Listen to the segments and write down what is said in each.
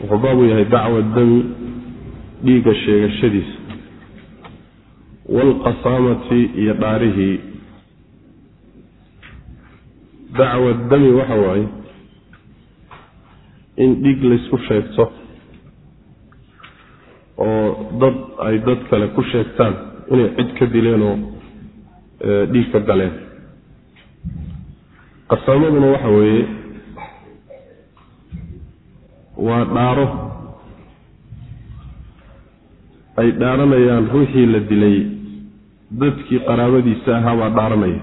wuxuu baabu yahay dacwa dami dhiigga sheegashadiisa waalqasaamati iyo dhaarihii dacwa dami waxa waaye in dhiig laysku sheegto oo dad ay dad kale ku sheegtaan inay cid ka dileen oo dhiig ka galeen. Qasaamaduna waxa weeye waa dhaaro. Ay dhaaranayaan ruuxii la dilay. Dadkii qaraabadiisa ahaa baa dhaaranaya.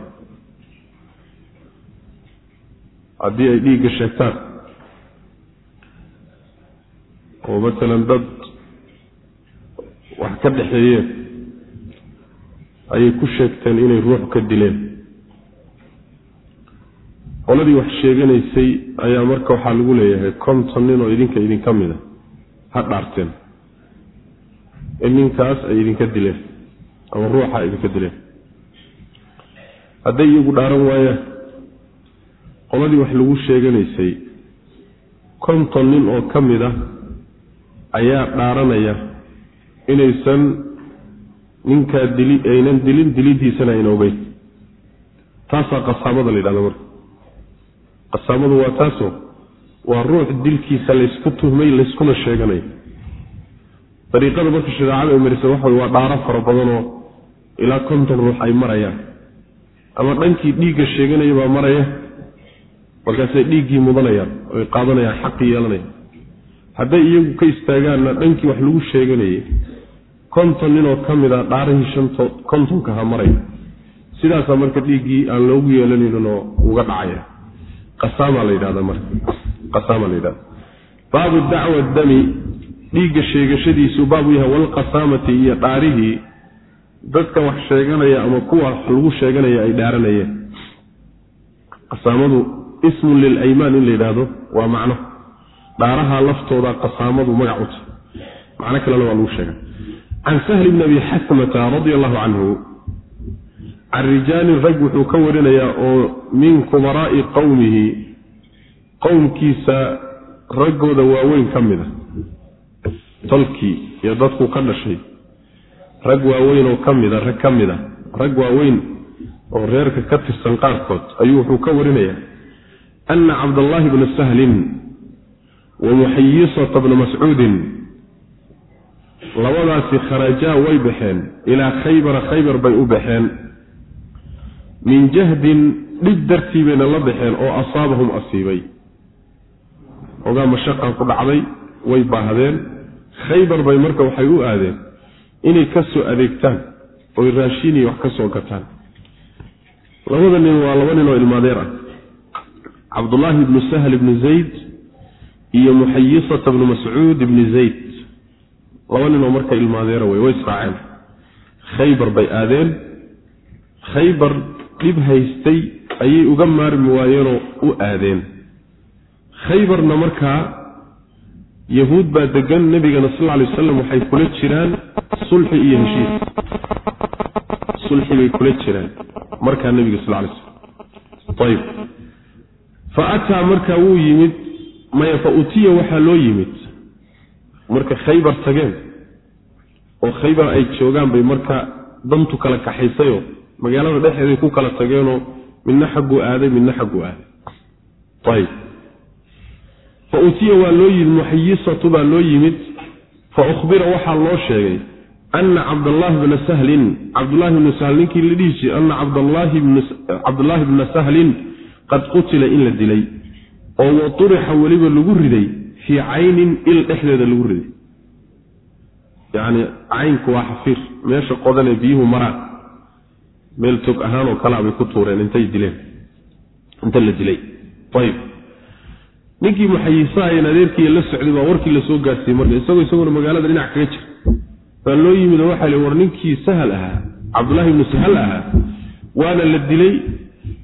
Haddii ay dhiigga sheegtaan. Oo matalan dad wax ka dhexeeyeen. Ayay ku sheegteen inay ruux ka dileen qoladii wax sheeganaysay ayaa marka waxaa lagu leeyahay konton nin oo idinka idinka a ha dhaarteen. In ninkaas ay idinka dileen ama ruuxa idinka dileen. Hadday iyagu dhaaran waayaan qoladii wax lagu sheeganaysay konton nin oo ka mid a ayaa dhaaranaya inaysan ninkaa dili aynan dilin dilidiisana ayna ogeyn taasaa qasaamada la yidhahda marka qasaamadu waa taaso waa ruux dilkiisa laysku tuhmay layskuna sheeganayo dariiqada marka shareecada ay marisa waxa waa dhaaro fara badanoo ilaa konton ruux ay marayaan. Ama dhankii dhiigga sheeganaya baa maraya markaasay dhiiggii mudanayaan oy qaadanayaan xaqii yeelanayaan. Hadday iyagu ka istaagaanna dhankii wax lagu sheeganayay konton ninoo ka mid a dhaarihii shanto kontonka ha maraya sidaasaa marka dhiiggii aan loogu yeelanayninoo uga dhacaya qasaama la yidhahda marka. Qasaama la yidhahda baabu dacwa dami dhiigga sheegashadiisu baabu yahay walqasaamati iyo dhaarihii. Dadka wax sheeganaya ama kuwa lagu sheeganaya ay dhaaranayeen. Qasaamadu ismun lilaymaan in la yidhaahdo waa macno. Dhaaraha laftooda qasaamadu magac uta macno kalena waa lagu sheega can sahli bni abi xasmata radia allahu canhu can rijaalin rag wuxuu ka warinayaa oo min kubaraa'i qowmihi qowmkiisa raggooda waaweyn ka mid a tolkii iyo dadku ka dhashay rag waaweyn oo ka mida rag ka mid a rag waaweyn oo reerka ka tirsan qaarkood ayuu wuxuu ka warinayaa ana cabdallaahi bna sahlin wa muxayisata bna mascuudin labadaasi kharajaa way baxeen ilaa khaybara khaybar bay u baxeen min jahdin dhib dartii bayna la baxeen oo asaabahum asiibay. Ogaa mashaqan ku dhacday way baahdeen. Khaybar bay marka waxay u aadeen inay ka soo adeegtaan oy raashin iyo wax ka soo gataan. Labada nin waa laba nin oo ilmaadeer ah. Cabdullaahi ibnu sahl ibnu zayd iyo muxayisata bnu mascuud ibni zayd. Laba ninoo marka ilmaadeera wey way israaceen khaybar bay aadeen. Khaybar dhib haystay ayay uga maarmi waayeenoo u aadeen. Khaybarna markaa yahuud baa degan nebigana sal alay wasalam waxay kula jiraan sulxi iyo heshiis. Sulxi bay kula jiraan markaa nebiga sal lay slam ayib fa ataa markaa wuu yimid maya fa utiya waxaa loo yimid. Marka khaybar tageen oo khaybar ay joogaan bay marka dantu kala kaxaysayoo magaalada dhexeeday ku kala tageenoo midna xagguu aaday midna xagguu aaday. Fa utiya waa loo yimid muxayisatu baa loo yimid. Fa ukhbira waxaa loo sheegay ana cabdallaahi bna sahlin cabdullahi bna sahl ninkii la dhihi jiray ana cabdullaahi bna sahlin qad qutila in la dilay oo wa turixa weliba lagu riday fii caynin il dhexdeeda lagu riday. Yacni caynku waa xafiir meesha qodanee biyuhu maraan meel tog ahaan oo kalea bay ku tuureen intay dileen. Inta la dilay. Ayib ninkii muxayisahayn adeerkiiya la socday baa warkii la soo gaarsiiyey marka isagoo isaguna magaalada dhinac kaga jira. Baa loo yimid oo waxaa li war ninkii sahal ahaa cabdullaahi ibnu sahal ahaa waana la dilay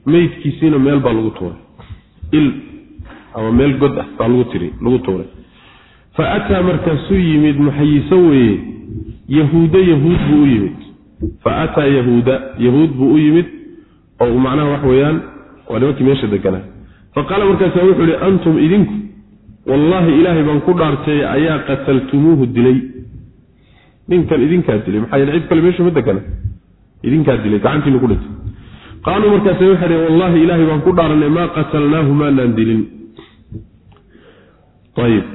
meydkiisiina meel baa lagu tuuray. Il ama meel god ah baa lagu tiri lagu tuuray. Fa ataa markaasuu yimid muxayiso weeye yahuuda yahuud buu u yimid fa ataa yahuuda yahuud buu u yimid oo macnaha wax weeyaan waa nimankii meesha deganaa fa qaala markaasa wuxuu ihi antum idinku wallaahi ilaahay baan ku dhaartay ayaa qataltumuuhu dilay ninkan idinkaa dilay maxaa yeele cid kale meesha ma degana idinkaa dilay gacantiinu ku dhintay qaaluu markaase waxay dheen wallaahi ilaahay baan ku dhaaranay maa qatalnaahu maanaan dilin ayib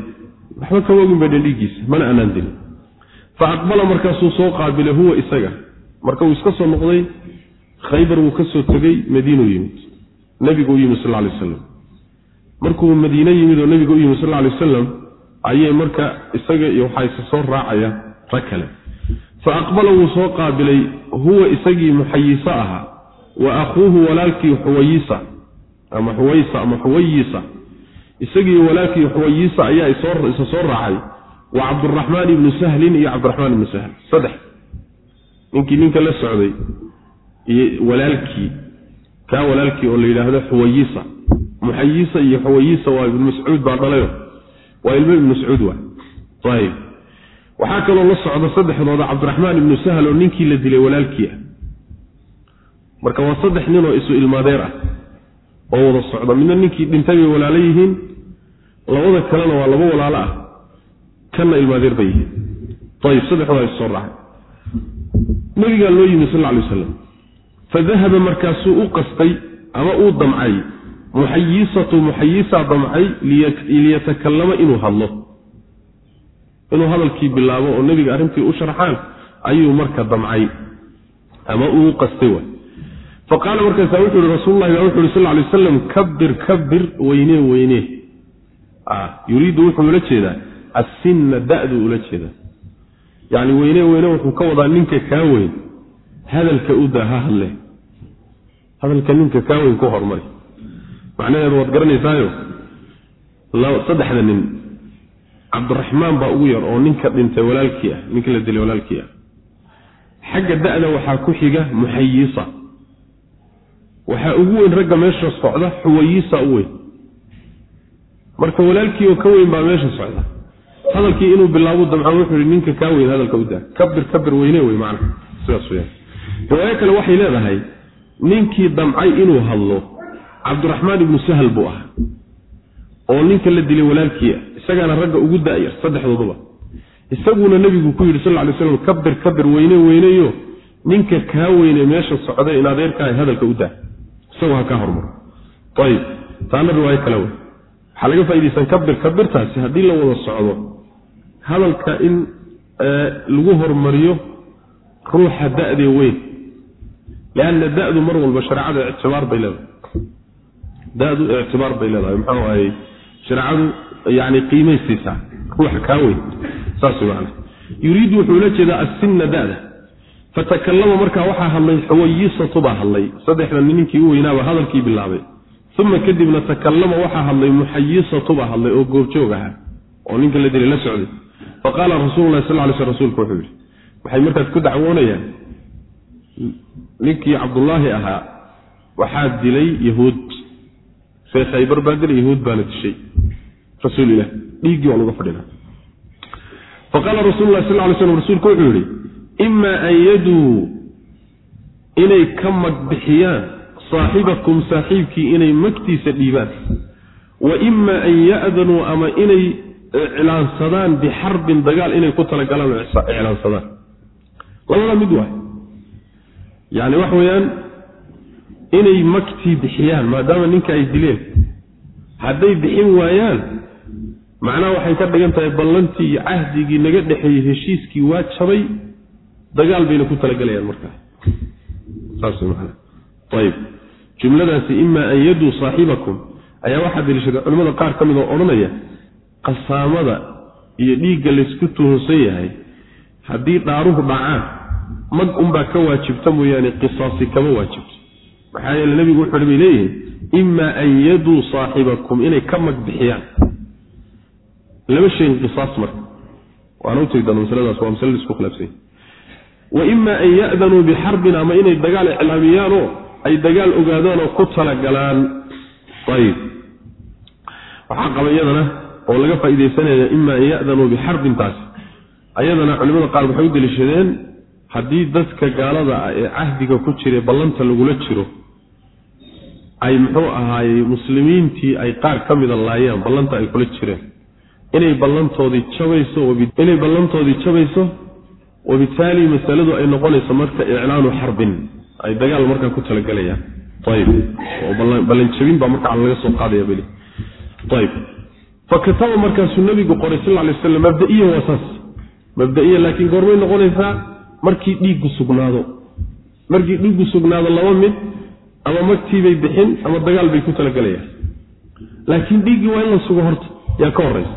waxba kama ogin bay dhen dhiiggiisa mana aanaan dilin fa aqbala markaasuu soo qaabilay huwa isaga marka uu iska soo noqday khaybar wuu ka soo tegey madiinuu yimid. U yimid sal alay wasalam markuu madiine yimid oo nebigu u yimid sal alay wasalam ayay marka isaga iyo waxaa isa soo raacaya rag kale. Fa aqbala wuu soo qaabilay huwa isagii muxayiso ahaa wa akhuuhu walaalkii xuwayisa ama xuwaysa ama xuwayisa. Isagii walaalkii xuwayisa ayaa isa soo raacay wa cabduraxmaan ibnu sahlin iyo cabdiraxmaan ibnu sahl. Saddex ninkii ninka la socday iyo walaalkii kaa walaalkii oo la yidhaahdo xuwayisa. Muxayisa iyo xuwayisa waa ibnu mascuud baa dhalayo waa ilmo ibnu mascuud waa. Ayib waxaa kaloo la socda saddexdooda cabdiraxmaan ibnu sahl oo ninkii la dilay walaalkii ah. Marka waa saddex nin oo isu ilmaadeer ah oo wada socda. Midna ninkii dhintay bay walaalo yihiin labada kalena waa laba walaalo ah kanna ilmaadeer bay yihiin. Ayib saddexdooda is soo raacay nabigaa loo yimi sal lla alay wasalam. Fa dahaba markaasuu u qastay ama uu damcay muxayisatu muxayisaa damcay liyatakallama inuu hadlo. Inuu hadalkii bilaabo oo nebiga arrintii u sharxaan ayuu marka damcay ama uu qastay wa fa qaala markaasa wuxuu ihi rasuululahi baa wuxu uhi sal lay wasalam kabir kabir weynee weynee yuriidu wuxuu ula jeedaa assinna da'duu ula jeedaa yacni weyne weyne wuxuu ka wadaa ninka kaa weyn. Hadalka u daa ha hadle. Hadalka ninka kaa weyn ku hormari. Macnaheedu waad garanaysaayo saddexda nin. Cabdiraxmaan baa ugu yar oo ninka dhintay walaalkii ah ninka la dilay walaalkii ah. Xagga da'da waxaa ku xiga muxayisa. Waxaa ugu weyn ragga meesha socda xuwayisa u weyn. Marka walaalkii oo ka weyn baa meesha socda hadalkii inuu bilaabo damcaan wuxuu ihi ninka kaa weyn hadalka u daa. Kabir kabir weyne wey macna. Sidaas weyaan riwaayo kale waxay leedahay ninkii damcay inuu hadlo cabdiraxmaan ibnu sahal buu ahaa oo ninka la dilay walaalkii ah isagaana ragga ugu da'yar saddexdooduba. Isaguna nebigu ku yidhi sal lla alay slam kabir kabir weyne weyneyo ninka kaa weyne meesha socda in adeerkaaha hadalka u daa. Isagu ha kaa hormaro. Ayib. Taana riwaayo kale wey waxaa laga faa'idaysan kabir kabirtaasi haddii la wada socdo hadalka in lagu hormariyo ruuxa da'dee weyn. Lianna da'du mar walba shareecada ictibaar bay leedahay. Da'du ictibaar bay leedahay. Muxuu ahayey shareecadu yani qiimay siisaa ruuxa kaa weyn. Saas macana yuriidu wuxuu ula jeedaa assinna da'da. Fatakallama markaa waxaa hadlay xuwayisatu baa hadlay. Saddexda ninkii u weynaaba hadalkii bilaabay uma kadibna takallama waxaa hadlay muxayisatu baa hadlay oo goobjoog ahaa oo ninka la dilay la socday faqaala rasuululahi sal lay sl rsulku wuxuu yidhi waxay markaas ku dacwoonayaan ninkii cabdullaahi ahaa waxaa dilay yahuud see khaybar baa dilay yahuud baana dishay rasuul ilah dhiiggii waan uga fadhina faqaala rasul lah sal lay slam rasuulku wuxuu yihi ima an yaduu inay ka magbixiyaan saaxibakum saaxiibkii inay magtiisa dhiibaan. Wa ima an ya'danuu ama inay iclaansadaan bixarbin dagaal inay ku talagalaan oo iclaansadaan. Labada mid waay. Yacni waxa weeyaan inay magtii bixiyaan maadaama ninka ay dileen. Hadday bixin waayaan macnaha waxay ka dhigan tahay ballantii iyo cahdigii naga dhexeeyey heshiiskii waa jabay dagaal bayna ku talagalayaan markaa. Saas man ayib jumladaasi ima an yaduu saaxibakum ayaa waxaa daliishaday culimmada qaar ka mid oo odhanaya qasaamada iyo dhiigga laysku tuhunsan yahay haddii dhaaruhu dhacaan mag unbaa ka waajibta mooyaane qisaasi kama waajibto. Maxaa yeele nebigu wuxuu bay leeyihiin ima an yaduu saaxibakum inay ka mag bixiyaan. Lama sheegin qisaas marka. Waana utegi doona waa masale la isku khilaafsanya wa ima an ya'danuu bixarbin ama inay dagaal iclaamiyaanoo ay dagaal ogaadaan oo ku talagalaan. Ayib. Waxaa qaba iyadana oo laga faaidaysanaya ima an ya'danuu bixarbintaasi ayadana culimada qaar waxay u deliishadeen haddii dadka gaalada ah ee cahdiga ku jira ballanta lagula jiro ay muxuu ahaayey muslimiintii ay qaar ka mida laayaan ballanta ay kula jireen. Inay ballantoodii jabayso inay ballantoodii jabayso wabitaali masaladu ay noqonayso marka iclaanu xarbin ay dagaal markaa ku talagalayaan. Ayib oo ballanjabin baa markaa laga soo qaadaya beli. Ayib fakataba markaasuu nabigu qoray sal lay waslam mabdaiyan waa saas. Mabdaiyan laakiin goormay noqonaysaa markii dhiiggu sugnaado. Markii dhiiggu sugnaado laba mid ama magtiibay bixin ama dagaal bay ku talagalayaan. Laakiin dhiiggii waa in la sugo horta. Yaa ka horaysa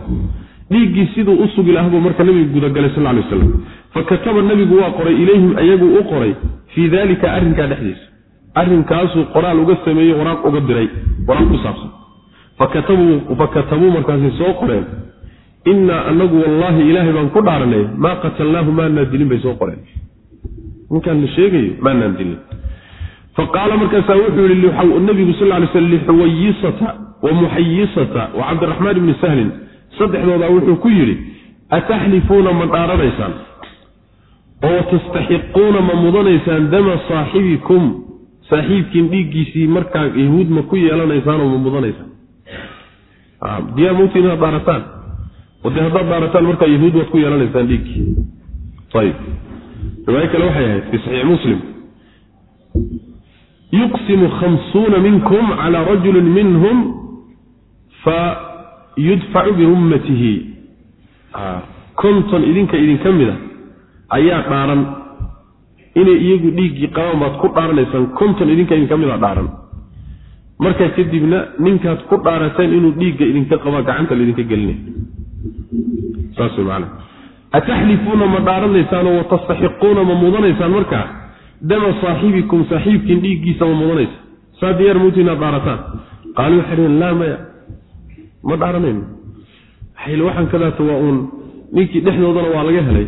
dhiiggii siduu u sugi lahaa buu marka nabigu gudagalay sal lay waslam fakataba nabigu waa qoray ilayhim ayaguu u qoray fii dalika arrinkaa dhexdiisa. Arrinkaasuu qoraal uga sameeyey waraaq uga diray waraaq ku saabsan. Fakatabuu markaasay soo qoreen innaa anagu wallaahi ilaahay baan ku dhaaranay maa qatalnaahu maanaan dilin bay soo qoreen. Ninkaan la sheegayo maanaan dilin. Faqaala markaasaa wuxuu yihi nabigu sal lay sl lixuwayisata wa muxayisata wa cabdiraxmaan ibni sahlin saddexdoodaa wuxuu ku yidhi ataxlifuuna ma dhaaranaysaan oo tastaxiquuna ma mudanaysaan? Dama saaxibikum saaxiibkiin dhiiggiisii markaa yahuud ma ku yeelanaysaanoo ma mudanaysaan? Diyaa mawtiin inaad dhaarataan ode haddaad dhaarataan markaa yahuud waad ku yeelanaysaan dhiiggii ayib riwaayo kale waxay ahayd fi saxiix muslim. Yuqsimu khamsuuna minkum calaa rajulin minhum fa yudfacu birummatihi konton idinka idinka mid a ayaa dhaaran. Inay iyagu dhiiggii qabaan baad ku dhaaranaysaan konton idinka idinka mid a dhaaran. Markaa kadibna ninkaad ku dhaarateen inuu dhiigga idinka qabaa gacanta laydinka gelinay saas way macana ataxlifuuna ma dhaaranaysaanoo watastaxiquuna ma mudanaysaan markaa dama saaxibikum saaxiibkiin dhiiggiisa ma mudanaysa. Saa diyaar mawti inaad dhaarataan. Qaaluu waxay dhaheen laa maya ma dhaaranayno waxayl waxaan kadaata waa uun. Ninkii dhexdoodana waa laga helay.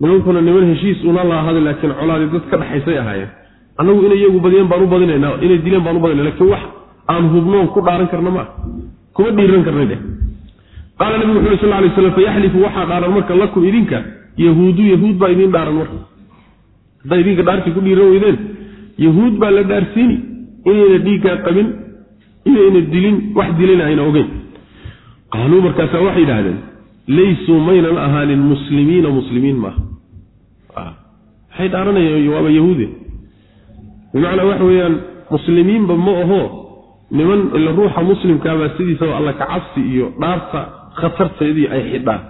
Nimankuna niman heshiis una la laakiin colaadii dad ka dhexaysay ahaayeen. Annagu inay iyagu badiyeen baan u badinaynaa inay dileen baan u badinay lakiin wax aan hubnoon ku dhaaran karna maa kuma dhiiran karnay dheh. Qaala nabigu wuxu sal lay slam fayaxlifu waxaa dhaaran marka lakum idinka. Yahuudu yahuud baa idiin dhaaran marka. Hadday idinka dhaartii ku dhiiran weydeen yahuud baa la dhaarsiini inayna dhiiggaa qabin inayna dilin wax dilina ayna ogeyn qaaluu markaasaa waxay yidhaahdeen. Laysuu maynan ahaanin muslimiina muslimiin maaha. Maxay dhaaranayaan waaba yahuude. Bimacnaa waxa weeyaan muslimiinba ma aho niman ila ruuxa muslimkaabaa sidiisaba alla kacabsi iyo dhaarta khatarteedii ay xidhaan.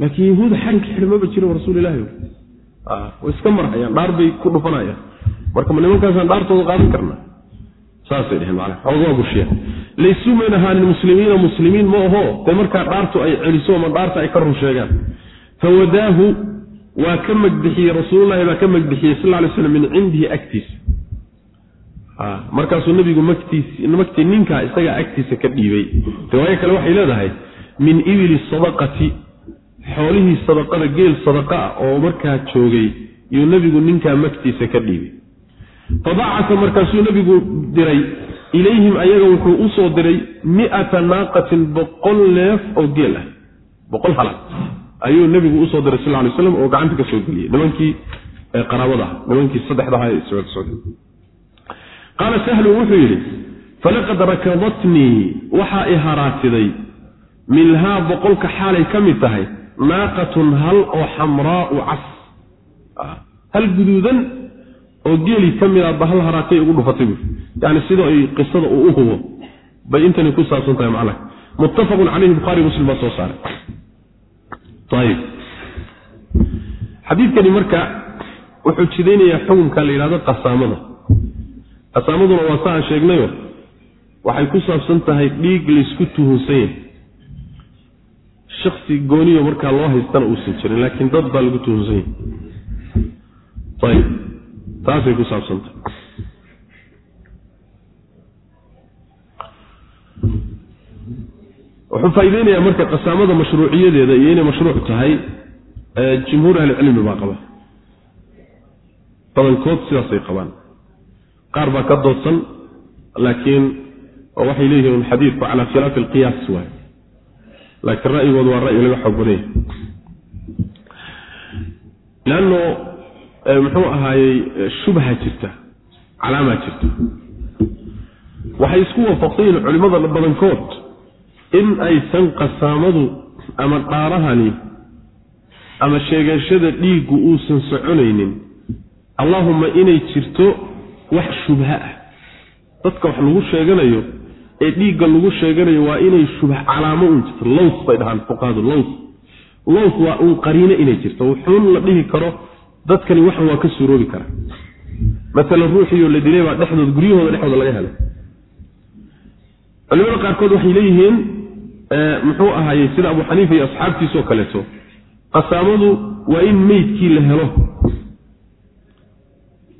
Laakiin yahuuda xarinka xidha maba jiro rasuul ilahi way iska marhayaan dhaar bay ku dhufanayaan. Marka ma nimankaasaan dhaartooda qaadan karna saasay dheheen macana xoogaa bushiya laysuu mayn ahaanin muslimiina muslimiin ma aho dee markaa dhaartu ay celiso ama dhaarta ay ka run sheegaan. Fawadaahu waa ka magbixiyey rasuululahi baa ka magbixiyey sal lay slam min cindihi agtiisa markaasuu nabigu magtii ninkaa isagaa agtiisa ka dhiibay. Riwaayo kale waxay leedahay min ibili sadaqati xoolihii sadaqada geel sadaqa ah oo markaa joogay yuu nebigu ninkaa magtiisa ka dhiibay fabacasa markaasuu nebigu diray ilayhim ayaga wuxuu u soo diray miata naaqatin boqol neef oo geel ah. Boqol hala ayuu nebigu u soo diray sal lay slam oo gacanta ka soo geliyey nimankii qaraabada ah. Nimankii saddexdaha socda qaala sahlu wuxuu yidhi falaqad rakadatnii waxaa i haraatiday minhaa boqolka xaalay ka mid tahay naaqatun hal oo xamraau cas. Hal guduudan oo geeli ka mid a ba hal haraatay ugu dhufatay buui yani sida ay qisada uu u hubo bay intani ku saabsan tahay macnaha. Muttafaqun caleyhi buhaari muslim baa soo saaray. Ayib xadiidkani marka wuxuu jidaynayaa xukunka la yidhahdo qasaamada. Qasaamaduna waa sa aan sheegnayo waxay ku saabsan tahay dhiig laysku tuhunsan yahay. Shaksi gooniyo markaa loo haystana uusan jirin laakiin dad baa lagu tuhunsan yahay. Ayib taasay ku saabsan tahay. Wuxuu faaideynayaa marka qasaamada mashruuciyadeeda iyo inay mashruuc tahay jumhuur ahlicilmi baa qaba. Badankood sidaasay qabaan. Qaar baa ka doodsan laakiin waxay leeyihiin xadiidku calaa khilaafi alqiyaas waay laakiin ra'yigoodu waa ra'yi laga xoog badanya muxuu ahaayey shubha jirta calaamaa jirta. Waxay isku waafaqsan culimmada badankood in aysan qasaamadu ama dhaarahani ama sheegashada dhiiggu uusan soconaynin. Allaahumma inay jirto wax shubha ah. Dadka wax lagu sheeganayo ee dhiigga lagu sheeganayo waa inay shubha calaamo un jirto. Lows bay dhahaan fuqahadu lows lows waa uun qariino inay jirto. Wuxuun la dhihi karo dadkani waxan waa ka suuroobi karaa. Maalan ruuxiioo la dilay baa dhexdood guryahooda dhexdooda laga helay. Culimada qaarkood waxay leeyihiin muxuu ahaayey sida abu xaniifa iyo asxaabtiisoo kaleeto qasaamadu waa in meydkii la helo.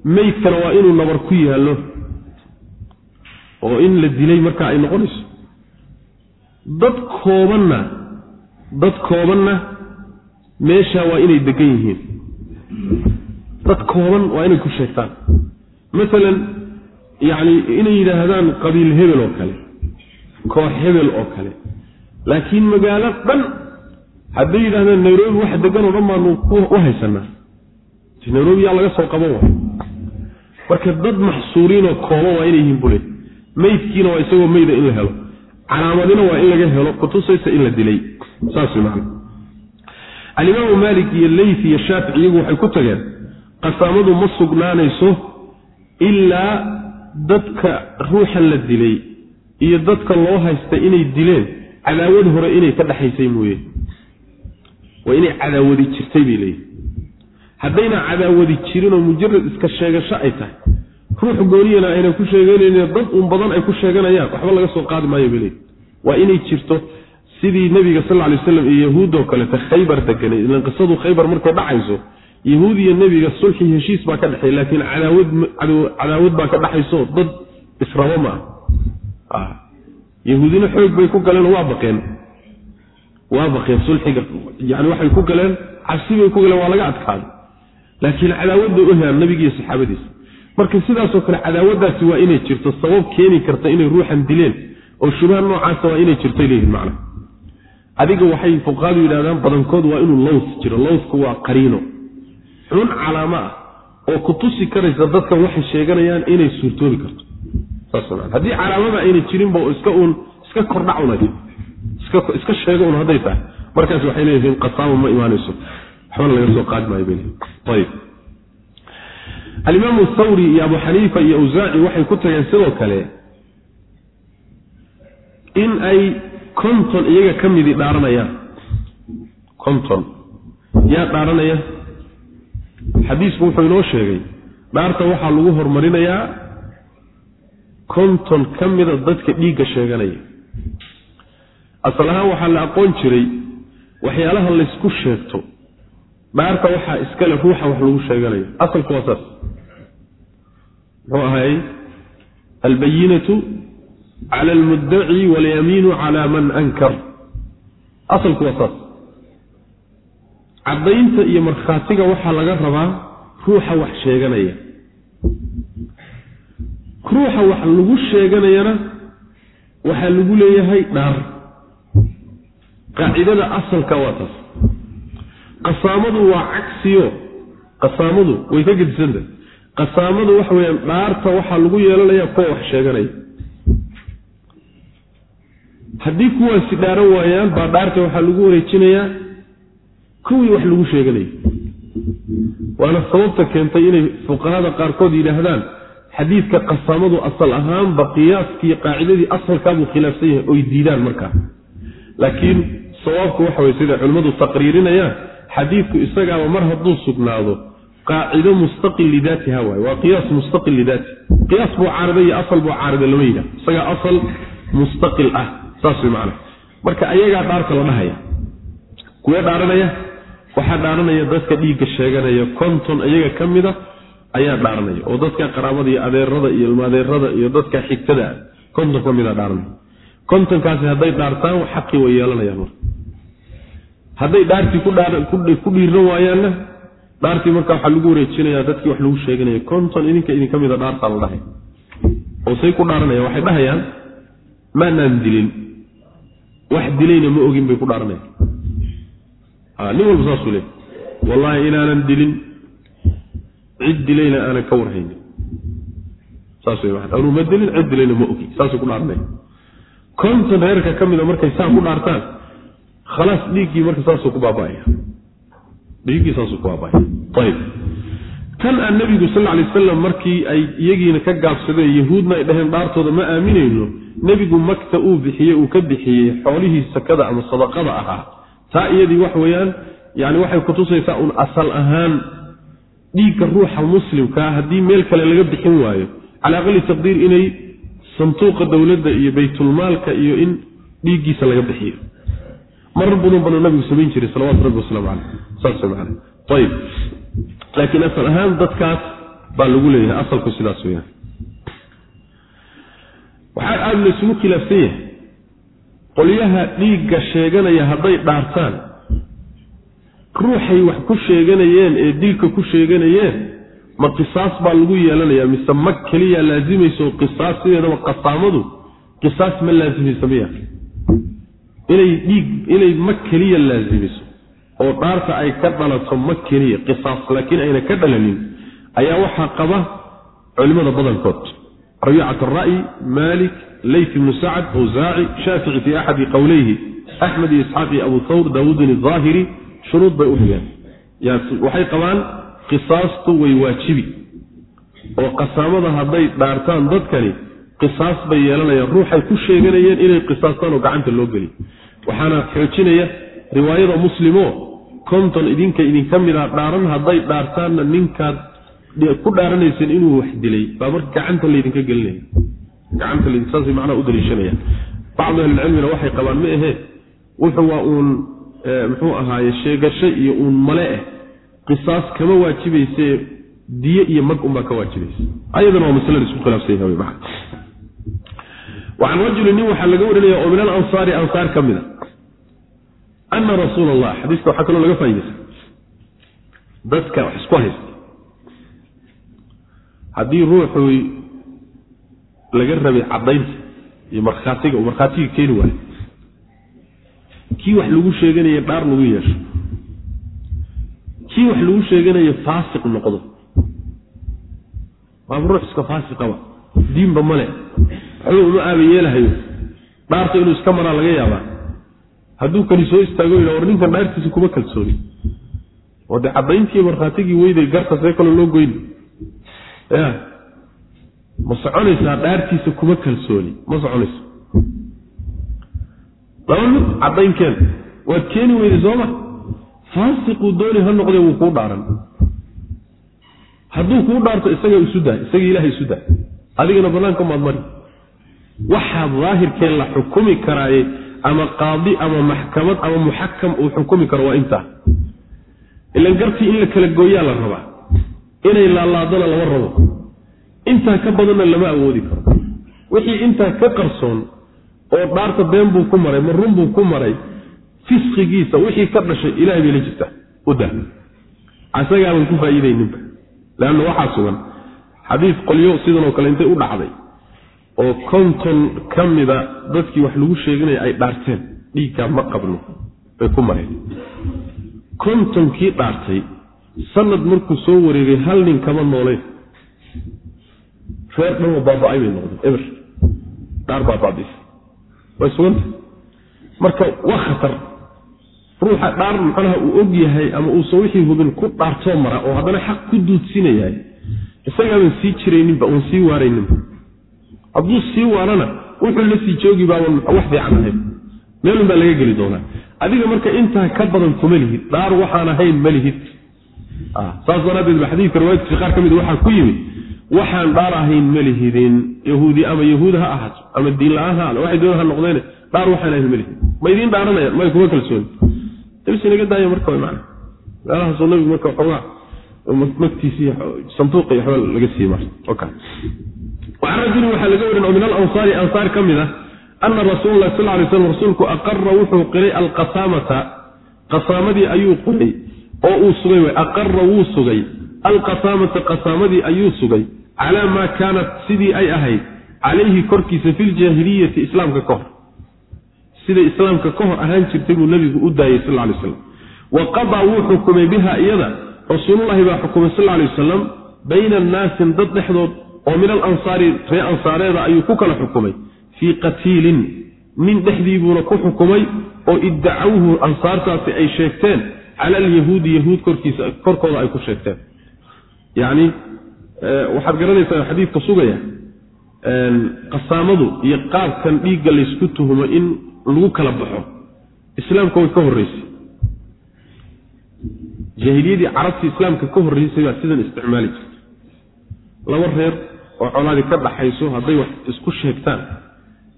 Meydkana waa inuu nabar ku yaallo oo in la dilay markaa ay noqonayso. Dad koobanna dad koobanna meeshaa waa inay degan yihiin dad kooban waa inay ku sheegtaan. Masalan yacni inay yidhaahdaan qabiil hebel oo kale koox hebel oo kale. Laakiin magaalo dhan hadday yidhahdaan nairobi wax degan oo dhan baanu u haysanaa. Nairobi yaa laga soo qaban waay. Marka dad maxsuuriinoo kooban waa inay yihiin bule. Meydkiina waa isagoo meyda in la helo. Calaamadina waa in laga helo. Kutusaysa in la dilay. Saas man alimaamu maalik iyo leyf iyo shaafici iyagu waxay ku tageen qasaamadu ma sugnaanayso ilaa dadka ruuxan la dilay iyo dadka loo haysta inay dileen cadaawad hore inay ka dhexaysay mooye. Waa inay cadaawadi jirtay bay leeyihiin haddayna cadaawadi jirinoo mujarad iska sheegasho ay tahay ruux gooniyana ayna ku sheeganayne dad un badan ay ku sheeganayaan waxba laga soo qaadi maayo bay leeyihiin waa inay jirto sidii nebiga sal alay waslam iyo yahuuddoo kaleeta khaybar deganay ilan qisadu khaybar markay dhacayso yahuud iyo nebiga sulxi heshiis baa ka dhexay laakiin cadaawad cadaawad baa ka dhaxayso dad israbo ma ah yahuudina xoog bay ku galeen waa baqeen. Waa baqeen sulxiga yani waxay ku galeen cabsi bay ku galeen waa laga adkaaday laakiin cadaawadda ohaan nabigiiyo saxaabadiisa. Marka sidaasoo kale cadaawaddaasi waa inay jirto sabab keeni karta inay ruuxan dileen oo shubaha noocaasa waa inay jirtay leeyihiin macna adiga waxay fuqaadu yidhahdaan badankood waa inuu lows jiro. Lowsku waa qariino. Xun calaamo ah oo ku tusi karaysa dadkan waxay sheeganayaan inay suurtoobi karto. Haddii calaamada ayna jirinba iska uun iska kordhacunay iska sheego un hadday tahay. Markaas waxay leeyihiin qasaamo ma imaanayso. Waxbana laga soo qaadi maayo bay ayib. Alimaamu thawri iyo abu xaniifa iyo awsaaci waxay ku tageen sidoo kale in ay konton iyaga ka midi dhaaranayaan konton. Yaa dhaaranaya? Xadiisku wuxuu inoo sheegay dhaarta waxaa lagu horumarinayaa konton ka mida dadka dhiigga sheeganaya. Asal ahaan waxaa la aqoon jiray waxyaalaha laysku sheegto. Dhaarta waxaa iskale ruuxa wax lagu sheeganayo asalku waa saas. Muxuu ahaayey? Albayinatu cala almuddaci walyamiinu cala man ankar asalku waa saas caddaynta iyo markhaatiga waxaa laga rabaa ruuxa wax sheeganaya ruuxa wax lagu sheeganayana waxaa lagu leeyahay dhaar qaacidada asalka waa taas qasaamadu waa cagsiyo qasaamadu way ka gedisantahay qasaamadu waxa weyaan dhaarta waxaa lagu yeelanaya kuwa wax sheeganaya haddii kuwaasi dhaaran waayaan baa dhaarta waxaa lagu wareejinayaa kuwii wax lagu sheeganayay. Waana sababta keentay inay fuqahada qaarkood yidhaahdaan xadiidka qasaamadu asal ahaanba qiyaaskii qaacidadii asalkaabuu khilaafsan yahay oy diidaan markaa. Laakiin sawaabku waxa weye siday culimmadu taqriirinayaan xadiidku isagaaba mar hadduu sugnaado qaacido mustaqil lidaatiha waay waa qiyaas mustaqil lidaati. Qiyaas buu caarida iyo asal buu caarida lama yidhah isagaa asal mustaqil ah saas macana marka ayagaa dhaarka la dhahaya kuwee dhaaranaya? Waxaa dhaaranaya dadka dhiigga sheeganaya. Konton iyaga ka mida ayaa dhaaranaya. Oo dadka qaraabada iyo adeerada iyo ilmaadeerada iyo dadka xigtada ah konton ka mida dhaaranaya. Kontonkaasi hadday dhaartaan xaqii way yeelanayaan marka. Hadday dhaartii ku dhiiran waayaanna dhaartii marka waxaa lagu wareejinaya dadkii wax lagu sheeganaya. Konton idinka idinka mida dhaartaa la dhahay. Oo say ku dhaaranaya waxay dhahayaan maanaan dilin wax dilayna ma ogin bay ku dhaaranayaan nin walba saasuu leey wallaahi inaanan dilin cid dilayna aanan ka warhaynin saas anuu ma dilin cid dilayna ma ogi. Saasuu ku dhaaranaya konton reerka ka mida markay saa ku dhaartaan khalaas dhiiggii marka saasuu ku baaba'aya. Dhiiggii saasuu ku baaba'aya. Ayib tan aan nebigu sal alay wasalam markii ay iyagiina ka gaabsadeen yahuudna ay dhaheen dhaartooda ma aaminayno. Nebigu magta uu bixiyey uu ka bixiyey xoolihii sakada ama sadaqada ahaa. Taa iyadii wax weeyaan yani waxay kutusaysaa un asal ahaan dhiigga ruuxa muslimkaa haddii meel kale laga bixin waayo. Cala aqali taqdiir inay sanduuqa dowladda iyo baytulmaalka iyo in dhiiggiisa laga bixiyo. Marar badan banu nabigu samayn jiray salawatu rabbi wasalaamu caleyh saas man ayib laakiin asal ahaan dadkaas baa lagu leeyahay asalku sidaas weyaan waxaa aada laysugu khilaafsan yahay. Qolyaha dhiigga sheeganaya hadday dhaartaan ruuxay wax ku sheeganayeen ee dilka ku sheeganayeen ma qisaas baa lagu yeelanayaa mise mag keliya laasimayso qisaas sideedaba qasaamadu qisaas ma laasimaysa miya? Inay dhiig inay mag keliya laasimiso oo dhaarta ay ka dhalato mag keliya qisaas laakiin ayna ka dhalanin ayaa waxaa qaba culimmada badankood. Rabiicat ara'yi maalik leyt ibnu sacad awsaaci shaafici fii axadi qowleyhi axmed iyo isxaaq iyo abu thawr daawuudin aahiri shuruud bay u dhigeen waxay qabaan qisaastu way waajibi oo qasaamada hadday dhaartaan dadkani qisaas bay yeelanayaan. Ruuxay ku sheeganayeen inay qisaastaan oo gacanta loo geliy waxaana xoojinaya riwaayada muslimo konton idinka idinka mid a dhaaran hadday dhaartaanna ninkaad ku dhaaranayseen inuu wax dilay baa marka gacanta laydinka gelinaya. Gacanta saasay macnaha u daliishanayaan. Bacdu ahlilcilmina waxay qabaan ma ahee wuxuu waa uun muxuu ahaaye sheegasho iyo uun male ah qisaas kama waajibayse diye iyo mag unbaa ka waajibaysa ayadana waa maslada isku khilaafsan yahay maa wacan rajuli nin waxaa laga warinaya oo min alansaari ansaar ka mid a ana rasuula allah xadiiska waxaa kaloo laga faa'idaysa dadka wax isku haysta haddii ruuxuu laga rabay caddaynta iyo markhaatiga uu markhaatiga keeni waayo kii wax lagu sheeganaya dhaar lagu yeesho kii wax lagu sheeganayo faasiq noqdo waaba ruux iska faasiqaba diinba male waxba uma aaba yeelahayo dhaarta inuu iska maraa laga yaabaa hadduu kani soo istaago yidha war ninkan dhaartiisa kuma kalsooni oo dee caddayntii markhaatigii weyday garta see kaloo loo goyni ya ma soconaysaa dhaartiisa kuma kalsooni ma soconayso? Laba mid caddaynkeen waad keeni weyday sooma faasiquu dooni ha noqdee wuu kuu dhaaran. Hadduu kuu dhaarto isaga isu daa isaga ilaha isu daa. Adigana bannaanka maad mari waxaa daahirkeen la xukumi karaaye ama qaadi ama maxkamad ama muxakam uu xukumi karo waa intaa ilan gartii in la kala gooyaa la rabaa. Inay laalaadana lama rabo. Intaa ka badanna lama awoodi karo. Wixii intaa ka qarsoon oo dhaarta been buu ku maray ma run buu ku maray fisqigiisa wixii ka dhashay ilahay bay la jirtaa. U dah asagaaban ku faa'iidayninba leanna waxaa sugan xadiis qolyo sidanoo kale intay u dhacday oo konton ka mida dadkii wax lagu sheeganaya ay dhaarteen. Dhiigkaa ma qabno bay ku mareen. Kontonkii dhaartay sanad markuu soo wareegay hal nin kama nooleyn reer dhanwa baaba-ay bay noqdeen eber. Dhaar baaba'daysa way suganta marka waa khatar. Ruuxa dhaar macnaha uu og yahay ama uusan wixii hubin ku dhaartoo mara oo haddana xaq ku duudsinayahay isagaaban sii jirayninba uun sii waarayninba hadduu sii waarana wuxuu la sii joogi baaban wax fiican ahayn. Meelun baa laga geli doonaa. Adiga marka intaa ka badan kuma lihid dhaar waxaan ahayn ma lihid. Saas daraaddeed ba xadiidka riwaayadkiisa qaar ka mid waxaa ku yimid waxaan dhaar ahayn ma lihidin yahuudi ama yahuud ha ahaato ama diin la'aan ha waxay doona ha noqdeene dhaar waxaan ahayn ma lihid. Ma idiin dhaaranayaan may kuma kalsooni. Dabsi naga daaya marka way macna. Meelahaasoo nabigu marka waxoogaa magtiisii sanduuqa waxba laga sii mar wacan rajulin waxaa laga warin oo min alansaari ansaar ka mid ah ana rasuula lah sal lay slam rasuulku aqara wuxuu qiray alqasaamata. Qasaamadii ayuu qiray oo uu sugay w aqara wuu sugay. Alqasaamata qasaamadii ayuu sugay calaa maa kaanat sidii ay ahayd calayhi korkiisa fi ljaahiliyati islaamka ka hor. Siday islaamka ka hor ahaan jirtay buu nabigu u daayay sal lay slam wa qadaa wuu xukumay biha iyada rasuululahi baa xukumay sal lay wasalam bayna annaasin dad dhexdood oo min alansaari ree ansaareeda ayuu ku kala xukumay. Fii qatiilin nin dhexdiibuuna ku xukumay oo iddacawhu ansaartaasi ay sheegteen cala alyahuudi yahuud korkiisa korkooda ay ku sheegteen. Yacni waxaad garanaysaa xadiidka sugaya qasaamadu iyo qaabkan dhiigga laysku tuhumo in lagu kala baxo. Islaamka way ka horreysay. Jaahiliyadii carabtii islaamka ka horreysay baa sidan isticmaali jirtay. Laba reer oo colaadii ka dhaxayso hadday wax isku sheegtaan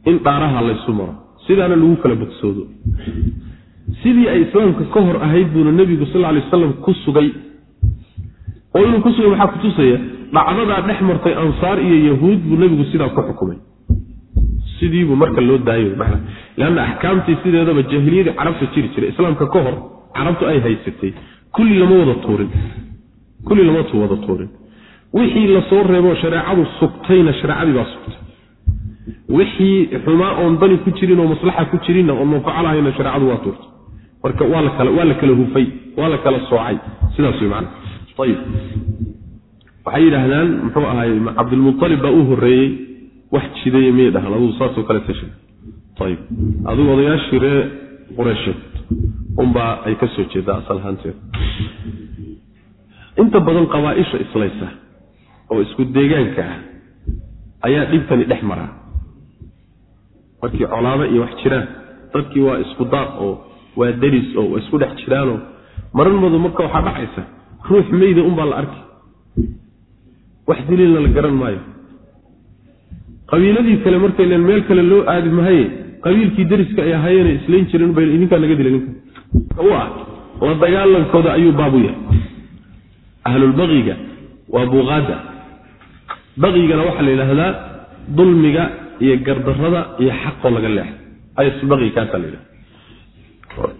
in dhaaraha laysu maro sidaana lagu kala bogsoodo sidii ay islaamka ka hor ahayd buuna nebigu sal lay wasalam ku sugay. Oo inuu ku sugay maxaa kutusaya dhacdadaa dhex martay ansaar iyo yahuud buu nebigu sidaa ku xukumay. Sidiibuu marka loo daayo leanna axkaamtii sideedaba jaahiliyadii carabta jiri jiray islaamka ka hor carabtu ay haysatay. Kulli lama wada tuurin. Kulli lama wada tuurin wixii la soo reebo shareecadu sugtayna shareecadii baa sugtay. Wixii xumaa oon dani ku jirin oo maslaxa ku jirinna oon manfaco lahayna shareecadu waa tuurtay. Marka waa la kala hufay waa la kala soocay. Sidaas way macana ayib waxay yidhaahdaan muxuu ahaay cabdilmualib baa u horreeyey wax jiday miyay dhahaan? Adugu saasoo kale tasha ayib adigu odayaashii ree qureysheed unbaa ay ka soo jeedaa asal ahaanteeda inta badan qabaaisha islaysa oo isku deegaanka ah ayaa dhibkani dhex maraa markii colaado iyo wax jiraan dadkii waa isku daaq oo waa deris oo isku dhex jiraanoo maranmadu marka waxaa dhacaysa ruux meyda unbaa la arki. Wax daliilna la garan maayo. Qabiiladii kale markay leen meel kale loo aadi mahaye qabiilkii deriska ay ahaayeen islayn jireen bay idinkaa naga dila ninka. U ah la dagaalankooda ayuu baabu yahay ahlulbaqiga waa buuqaada baqigana waxaa la yidhaahdaa dulmiga iyo gardarada iyo xaqoo laga leexa ayslbaqi kaasaa la yidhahda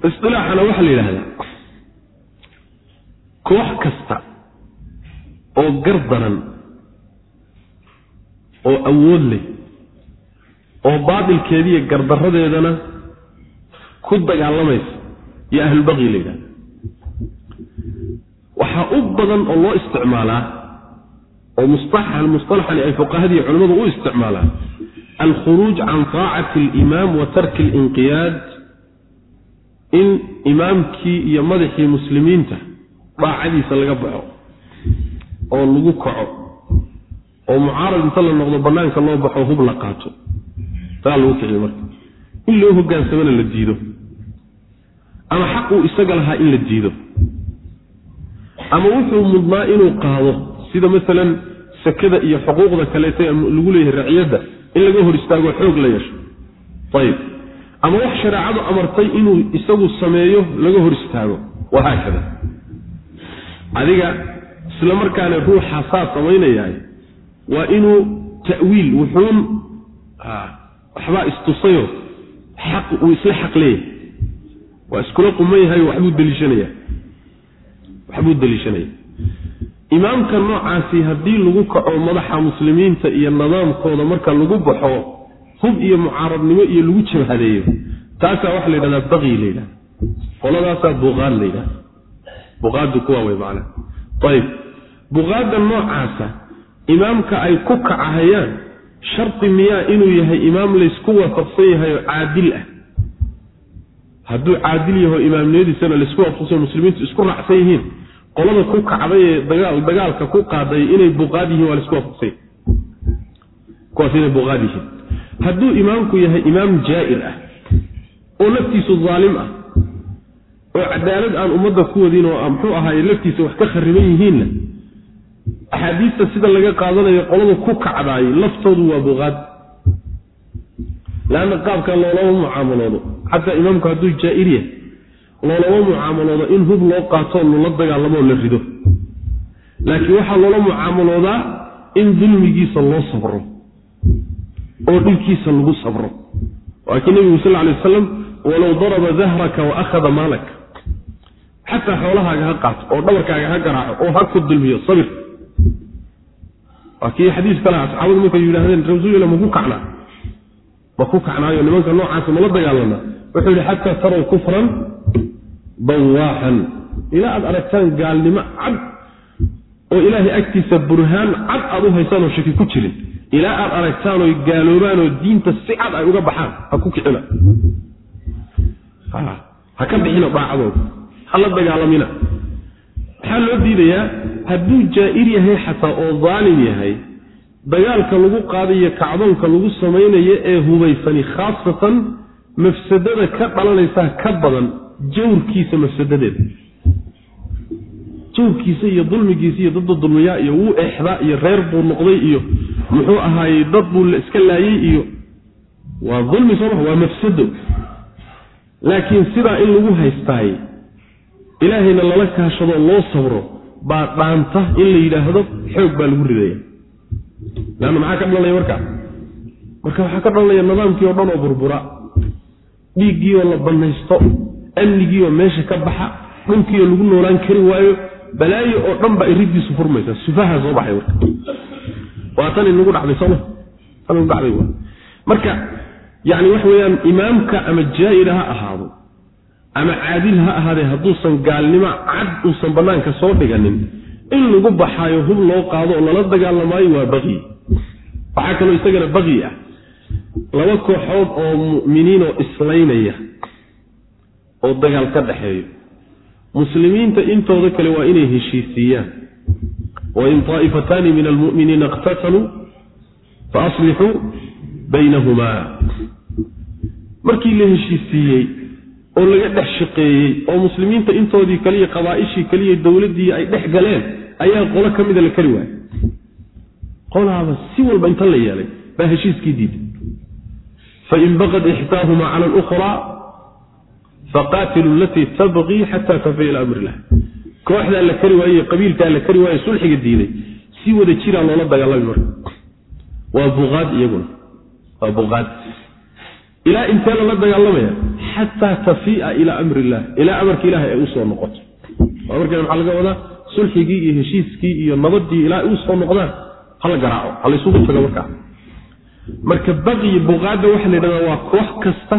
isilaaxana waxaa la yidhahdaa koox kasta oo gar daran oo awood leh oo baatilkeediiyo gardaradeedana ku dagaalamaysa iyo ahlulbaqi la yidhahda waxaa u badan oo loo isticmaalaa oo mustalaxani ay fuqahadii culimmadu u isticmaalaan. Alkhuruuj can taacati alimaam wa tarki alinqiyaad in imaamkii iyo madaxii muslimiinta daacadiisa laga baxo oo lagu kaco oo mucaarad inta la noqdo bannaanka loo baxo hub la qaato. Taa lagu kiciyo marka. In loo hogaansamana la diido ama xaq uu isaga lahaa in la diido ama wuxuu mudnaa inuu qaado sida maalan sakada iyo xuquuqda kaleeta lagu leeyahay raciyadda in laga hor istaago xoog la yeesho. Ayib ama wax shareecadu amartay inuu isagu sameeyo laga hor istaago. Wahaakada adiga isla markaana ruuxa saa samaynayahay waa inuu ta'wiil wuxuun waxbaa istusayo. Xaq uu isla xaq leeyahay. Waa iskula quman yahay waxbuu deliishanaya waxbuu deliishanaya imaamka noocaasi haddii lagu kaco madaxa muslimiinta iyo nidaamkooda marka lagu baxo hub iyo mucaaradnimo iyo lagu jabhadeeyo taasaa waxaa la yidhahdaa baqyi la yidhahda qoladaasaa buqaad la yidhahda buqaaddu kuwa wey macnaha ayib. Buqaadda noocaasa imaamka ay ku kacahayaan shardi miyaa inuu yahay imaam laysku waafaqsan yahay oo caadil ah. Hadduu caadil yaho imaamnimadiisana laysku waafaqsan muslimiintu isku raacsan yihiin qolada ku kacday ee dagaal dagaalka ku qaaday inay buqaad yihiin waa la isku waafaqsay kuwaas inay buqaad yihiin hadduu imaamku yahay imaam jaa'ir ah oo laftiisu daalim ah oo cadaalad aan ummadda ku wadin oo muxuu ahaaye laftiisa wax ka khariban yihiinna axaadiista sida laga qaadanayo qolada ku kacdaay laftoodu waa buqaad leanna qaabka loolama mucaamaloodo xataa imaamku hadduu jaa'ir yahay loolama mucaamaloodo in hub loo qaatoo loola dagaalamoo la rido. Laakiin waxaa loola mucaamaloodaa in dulmigiisa loo sabro oo dhibkiisa lagu sabro. Waa kii nebigu sal lay wasalam walow daraba dahraka wa akhada maalaka. Xataa xoolahaaga ha qaato oo dhabarkaaga ha garaaco oo ha ku dulmiyo sabir. Waa kii xadiis kale asxaabadu markay yidhahdeen rasuulila maku kacnaa? Ma ku kacnaayo nimanka noocaasa mala dagaalana wuxuu yihi xataa taraw kufran bawaaxan. Ilaa aad aragtaan gaalnimo cad oo ilaahay agtiisa burhaan cad aad u haysaanoo shaki ku jirin. Ilaa aad aragtaan oy gaaloobaan oo diinta si cad ay uga baxaan ha ku kicina. Ha ka bixina daacadooda ha la dagaalamina. Maxaa loo diidayaa hadduu jaa'ir yahay xataa oo daalim yahay dagaalka lagu qaadayo kacdoonka lagu samaynayo ee hubaysani khaasatan mafsadada ka dhalanaysaa ka badan jawrkiisa mafsadadeeda jawrkiisa iyo dulmigiisa iyo dadda dulmiyaa iyo wuu exdaa iyo reer buu noqday iyo muxuu ahaayey dad buu iska laayey iyo waa dulmi soo ma waa mafsado laakiin sidaa in lagu haystaay ilaahayna lala kaashado loo sabro baa dhaanta in la yidhaahdo xoog baa lagu ridaya leanna maxaa ka dhalanaya marka? Marka waxaa ka dhalanaya nidaamkii oo dhan oo burbura. Dhiiggii oo la bannaysto amnigii oo meesha ka baxa dhulkii oo lagu noolaan kari waayo balaayo oo dhan baa iridiisu furmaysa. Sufaha soo baxay marka. Waa tan inagu dhacday sooma tan inagu dhacday waa. Marka yacni waxa weeyaan imaamka ama jaa'ira ha ahaado ama caadil ha ahaadee hadduusan gaalnimo cad uusan bannaanka soo dhiganin in lagu baxaayo hub loo qaado oo lala dagaalamaayo waa baqyi waxaa kaloo isagana baqyi ah. Laba kooxood oo mu'miniin oo islaynaya oo dagaal ka dhexeeyo. Muslimiinta intooda kale waa inay heshiisiiyaan wain taa'ifataani min almu'miniina iqtataluu fa aslixuu baynahumaa. Markii la heshiisiiyey oo laga dhex shaqeeyey oo muslimiinta intoodii kaliya qabaa'ishii kaliya dowladdii ay dhex galeen ayaa qolo ka mida la kari waayay qolaaba si walba inta la yeelay baa heshiiskii diiday. Fain baqad ixdaahumaa cala alukhraa faqaatilu alatii tabqii xataa tafiya ila amri illah kooxdaa la kari waaye qabiilkaa la kari waaye sulxiga diiday. Si wada jiraa loola dagaalami marka waa buqaad iyaguna waa buqaad. Ilaa intee lala dagaalamaya xataa tafiia ilaa amri illah ilaa amarka ilahay ay u soo noqoto. Amarkeeda maxaa laga wadaa? Sulxigii iyo heshiiskii iyo nabadii ilaa u soo noqdaan. Hala garaaco halaysugu tago markaa marka baqyi buqaadda waxaa la yidhahdaa waa koox kasta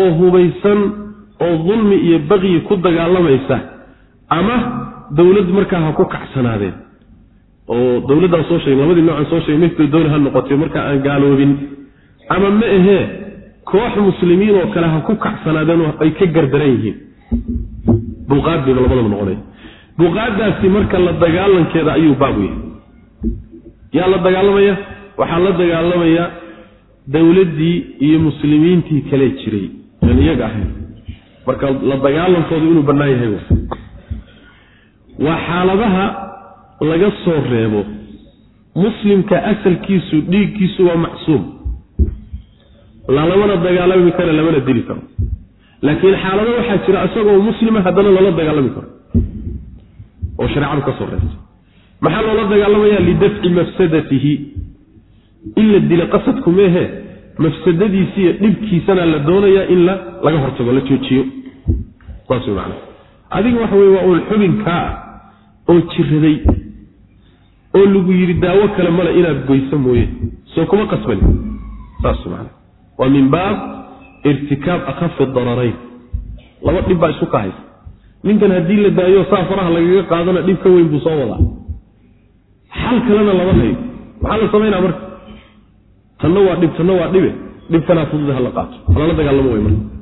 oo hubaysan oo dulmi iyo baqyi ku dagaalamaysa ama dowlad markaa ha ku kacsanaadeen oo dowladdaan soo sheegn labadii noocaan soo sheegay midkay dooni ha noqotay markaa aan gaaloobin. Ama ma ahee koox muslimiin oo kale ha ku kacsanaadeen oo ay ka gardaran yihiin. Buqaad bayba labadaba noqonaya buqaaddaasi marka la dagaalankeeda ayuu baab u yahay. Yaa la dagaalamaya? Waxaa la dagaalamaya dowladdii iyo muslimiintii kale jiray. Aan iyaga ahayn marka la dagaalankoodu inuu bannaan yahay waa xaaladaha laga soo reebo. Muslimka asalkiisu dhiiggiisu waa macsuum. Lalamana dagaalami karo lamana dili karo laakiin xaalado waxaa jira isagoo muslima haddana lala dagaalami karo. Oo shareecadu ka soo reebtay. Maxaa loola dagaalamaya? Lidafci mafsadatihi. In la dilo qasadku meehe mafsadadiisi iyo dhibkiisana la doonayaa in la laga hortago la joojiyo. Saas macana adiga waxa weye waa uun xubinkaa ah oo jiraday oo lagu yidhi daawo kale male inaad goyso mooye. Soo kuma qasbani. Saas macana waa min baab irtikaab akhafi dararayn laba dhib baa isu kahaysa ninkan haddii la daayo saa faraha lagaga qaadana dhib ka weyn buu soo wadaa. Xal kalena lama hayo. Maxaa la samaynaa marka tanna waa dhib tanna waa dhibe. Dhibkanaa fudud hala qaato. Halala dagaalamo way marka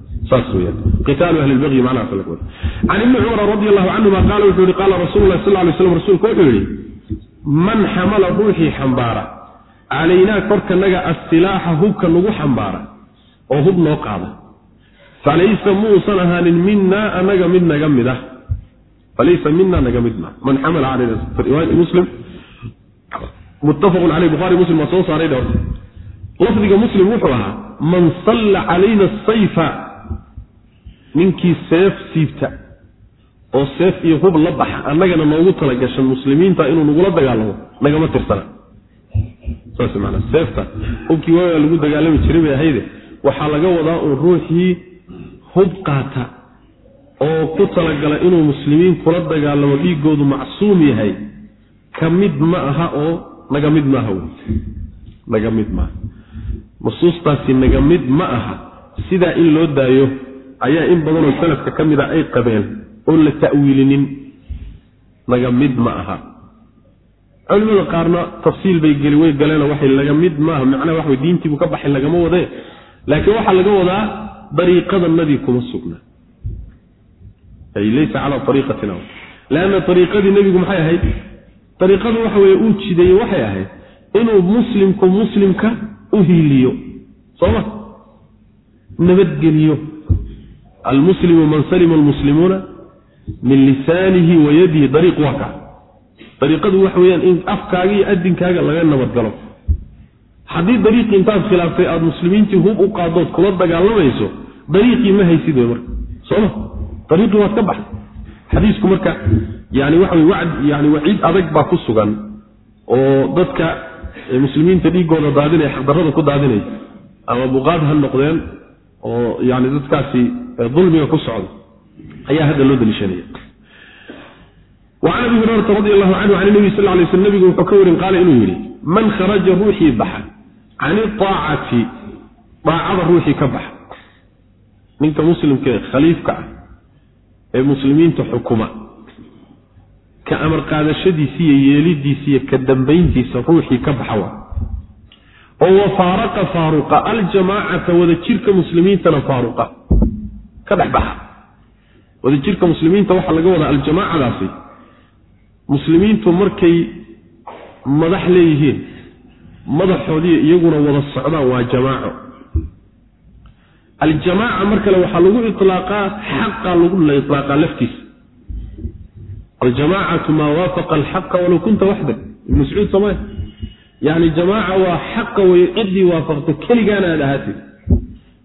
can ibni cumar radi allahu canhuma qaala wuxuu yihi qaala rasuulu lah sal lay slam rasuulku wuxuu yihi man xamala ruuxii xambaara calaynaa korkanaga assilaaxa hubka nagu xambaara oo hub noo qaada. Falaysa muusan ahaanin minaa anaga mid naga mid ah. Falaysa mina naga mid ma man xamala calayna muslim. Muttafaqun caleyh bukhari muslim waa soo saaray dhowr lafdiga muslim wuxuu ahaa man salla calayna asayfa ninkii seef siibta oo seef iyo hub la baxa annagana noogu talagashan muslimiinta inuu nagula dagaalamo nagama tirsana. Saas maanaa seefta hubkii waagaa lagu dagaalami jiray bay ahayde. Waxaa laga wadaa uun ruuxii hub qaata oo ku talagala inuu muslimiin kula dagaalamo dhiigoodu macsuum yahay. Ka mid ma aha oo naga mid maaha wey. Naga mid maaha nusuustaasi naga mid ma aha. Sidaa in loo daayo ayaa in badanoo salafka ka mid a ay qabeen oon la ta'wiilinin. Naga mid ma aha. Culimada qaarna tafsiil bay geli way galeen waxay laga mid maaha macnaha waxa diintiibuu ka baxay lagama wade. Laakiin waxaa laga wadaa dariiqadanadii kuma sugna. Ay laysa calaa ariiqatina leanna ariiqadii nebigu maxay ahayd? Ariiqadu waxa weye uu jideeye waxay ahayd inuu muslimku muslimka u hiiliyo sooma? Nabadgeliyo. Almuslimu man salima almuslimuuna min lisaanihi wa yadihi dariiq waa ka. Dariiqadu waxa weyaan in afkaaga iyo adinkaaga laga nabadgalo. Haddii dariiqii intaad khilaaftay aada muslimiintii hub u qaadood kula dagaalamayso dariiqii ma haysid wey marka. Sooma? Dariiqii waad ka baxay xadiisku marka yani waxa wey wacd yani waciid adag baa ku sugan oo dadka muslimiinta dhiigooda daadinaya xaqdarrada ku daadinaya ama buqaad ha noqdeen oo yani dadkaasi dulmiga ku socda ayaa hadda loo daliishanaya. Wacan abi hurayrata radi allahu canhu can nabi sal lay sl nabigu wuxuu ka warin qaala inuu yidhi man kharaja ruuxii baxa can idaacati daacada ruuxii ka baxa. Ninka muslimka ee khaliifka ah ee muslimiinta xukuma ka amar qaadashadiisa iyo yeelidiisa iyo ka dambayntiisa ruuxii ka baxa waa oo wafaaraqa faaruqa aljamaacata wadajirka muslimiintana faaruqa. Ka dhex baxa. Wadajirka muslimiinta waxaa laga wadaa aljamaacadaasi. Muslimiintu markay madax leeyihiin madaxoodii iyaguna wada socdaan waa jamaaco. Aljamaaca mar kale waxaa lagu ilaaqaa xaqa lagu ilaaqaa laftiisa aljamaacatu maa waafaqa alxaqa walow kunta waxdak ibn mascuud soomaya yani jamaaca waa xaqa wey ciddii waafaqta keligaana aad ahaatid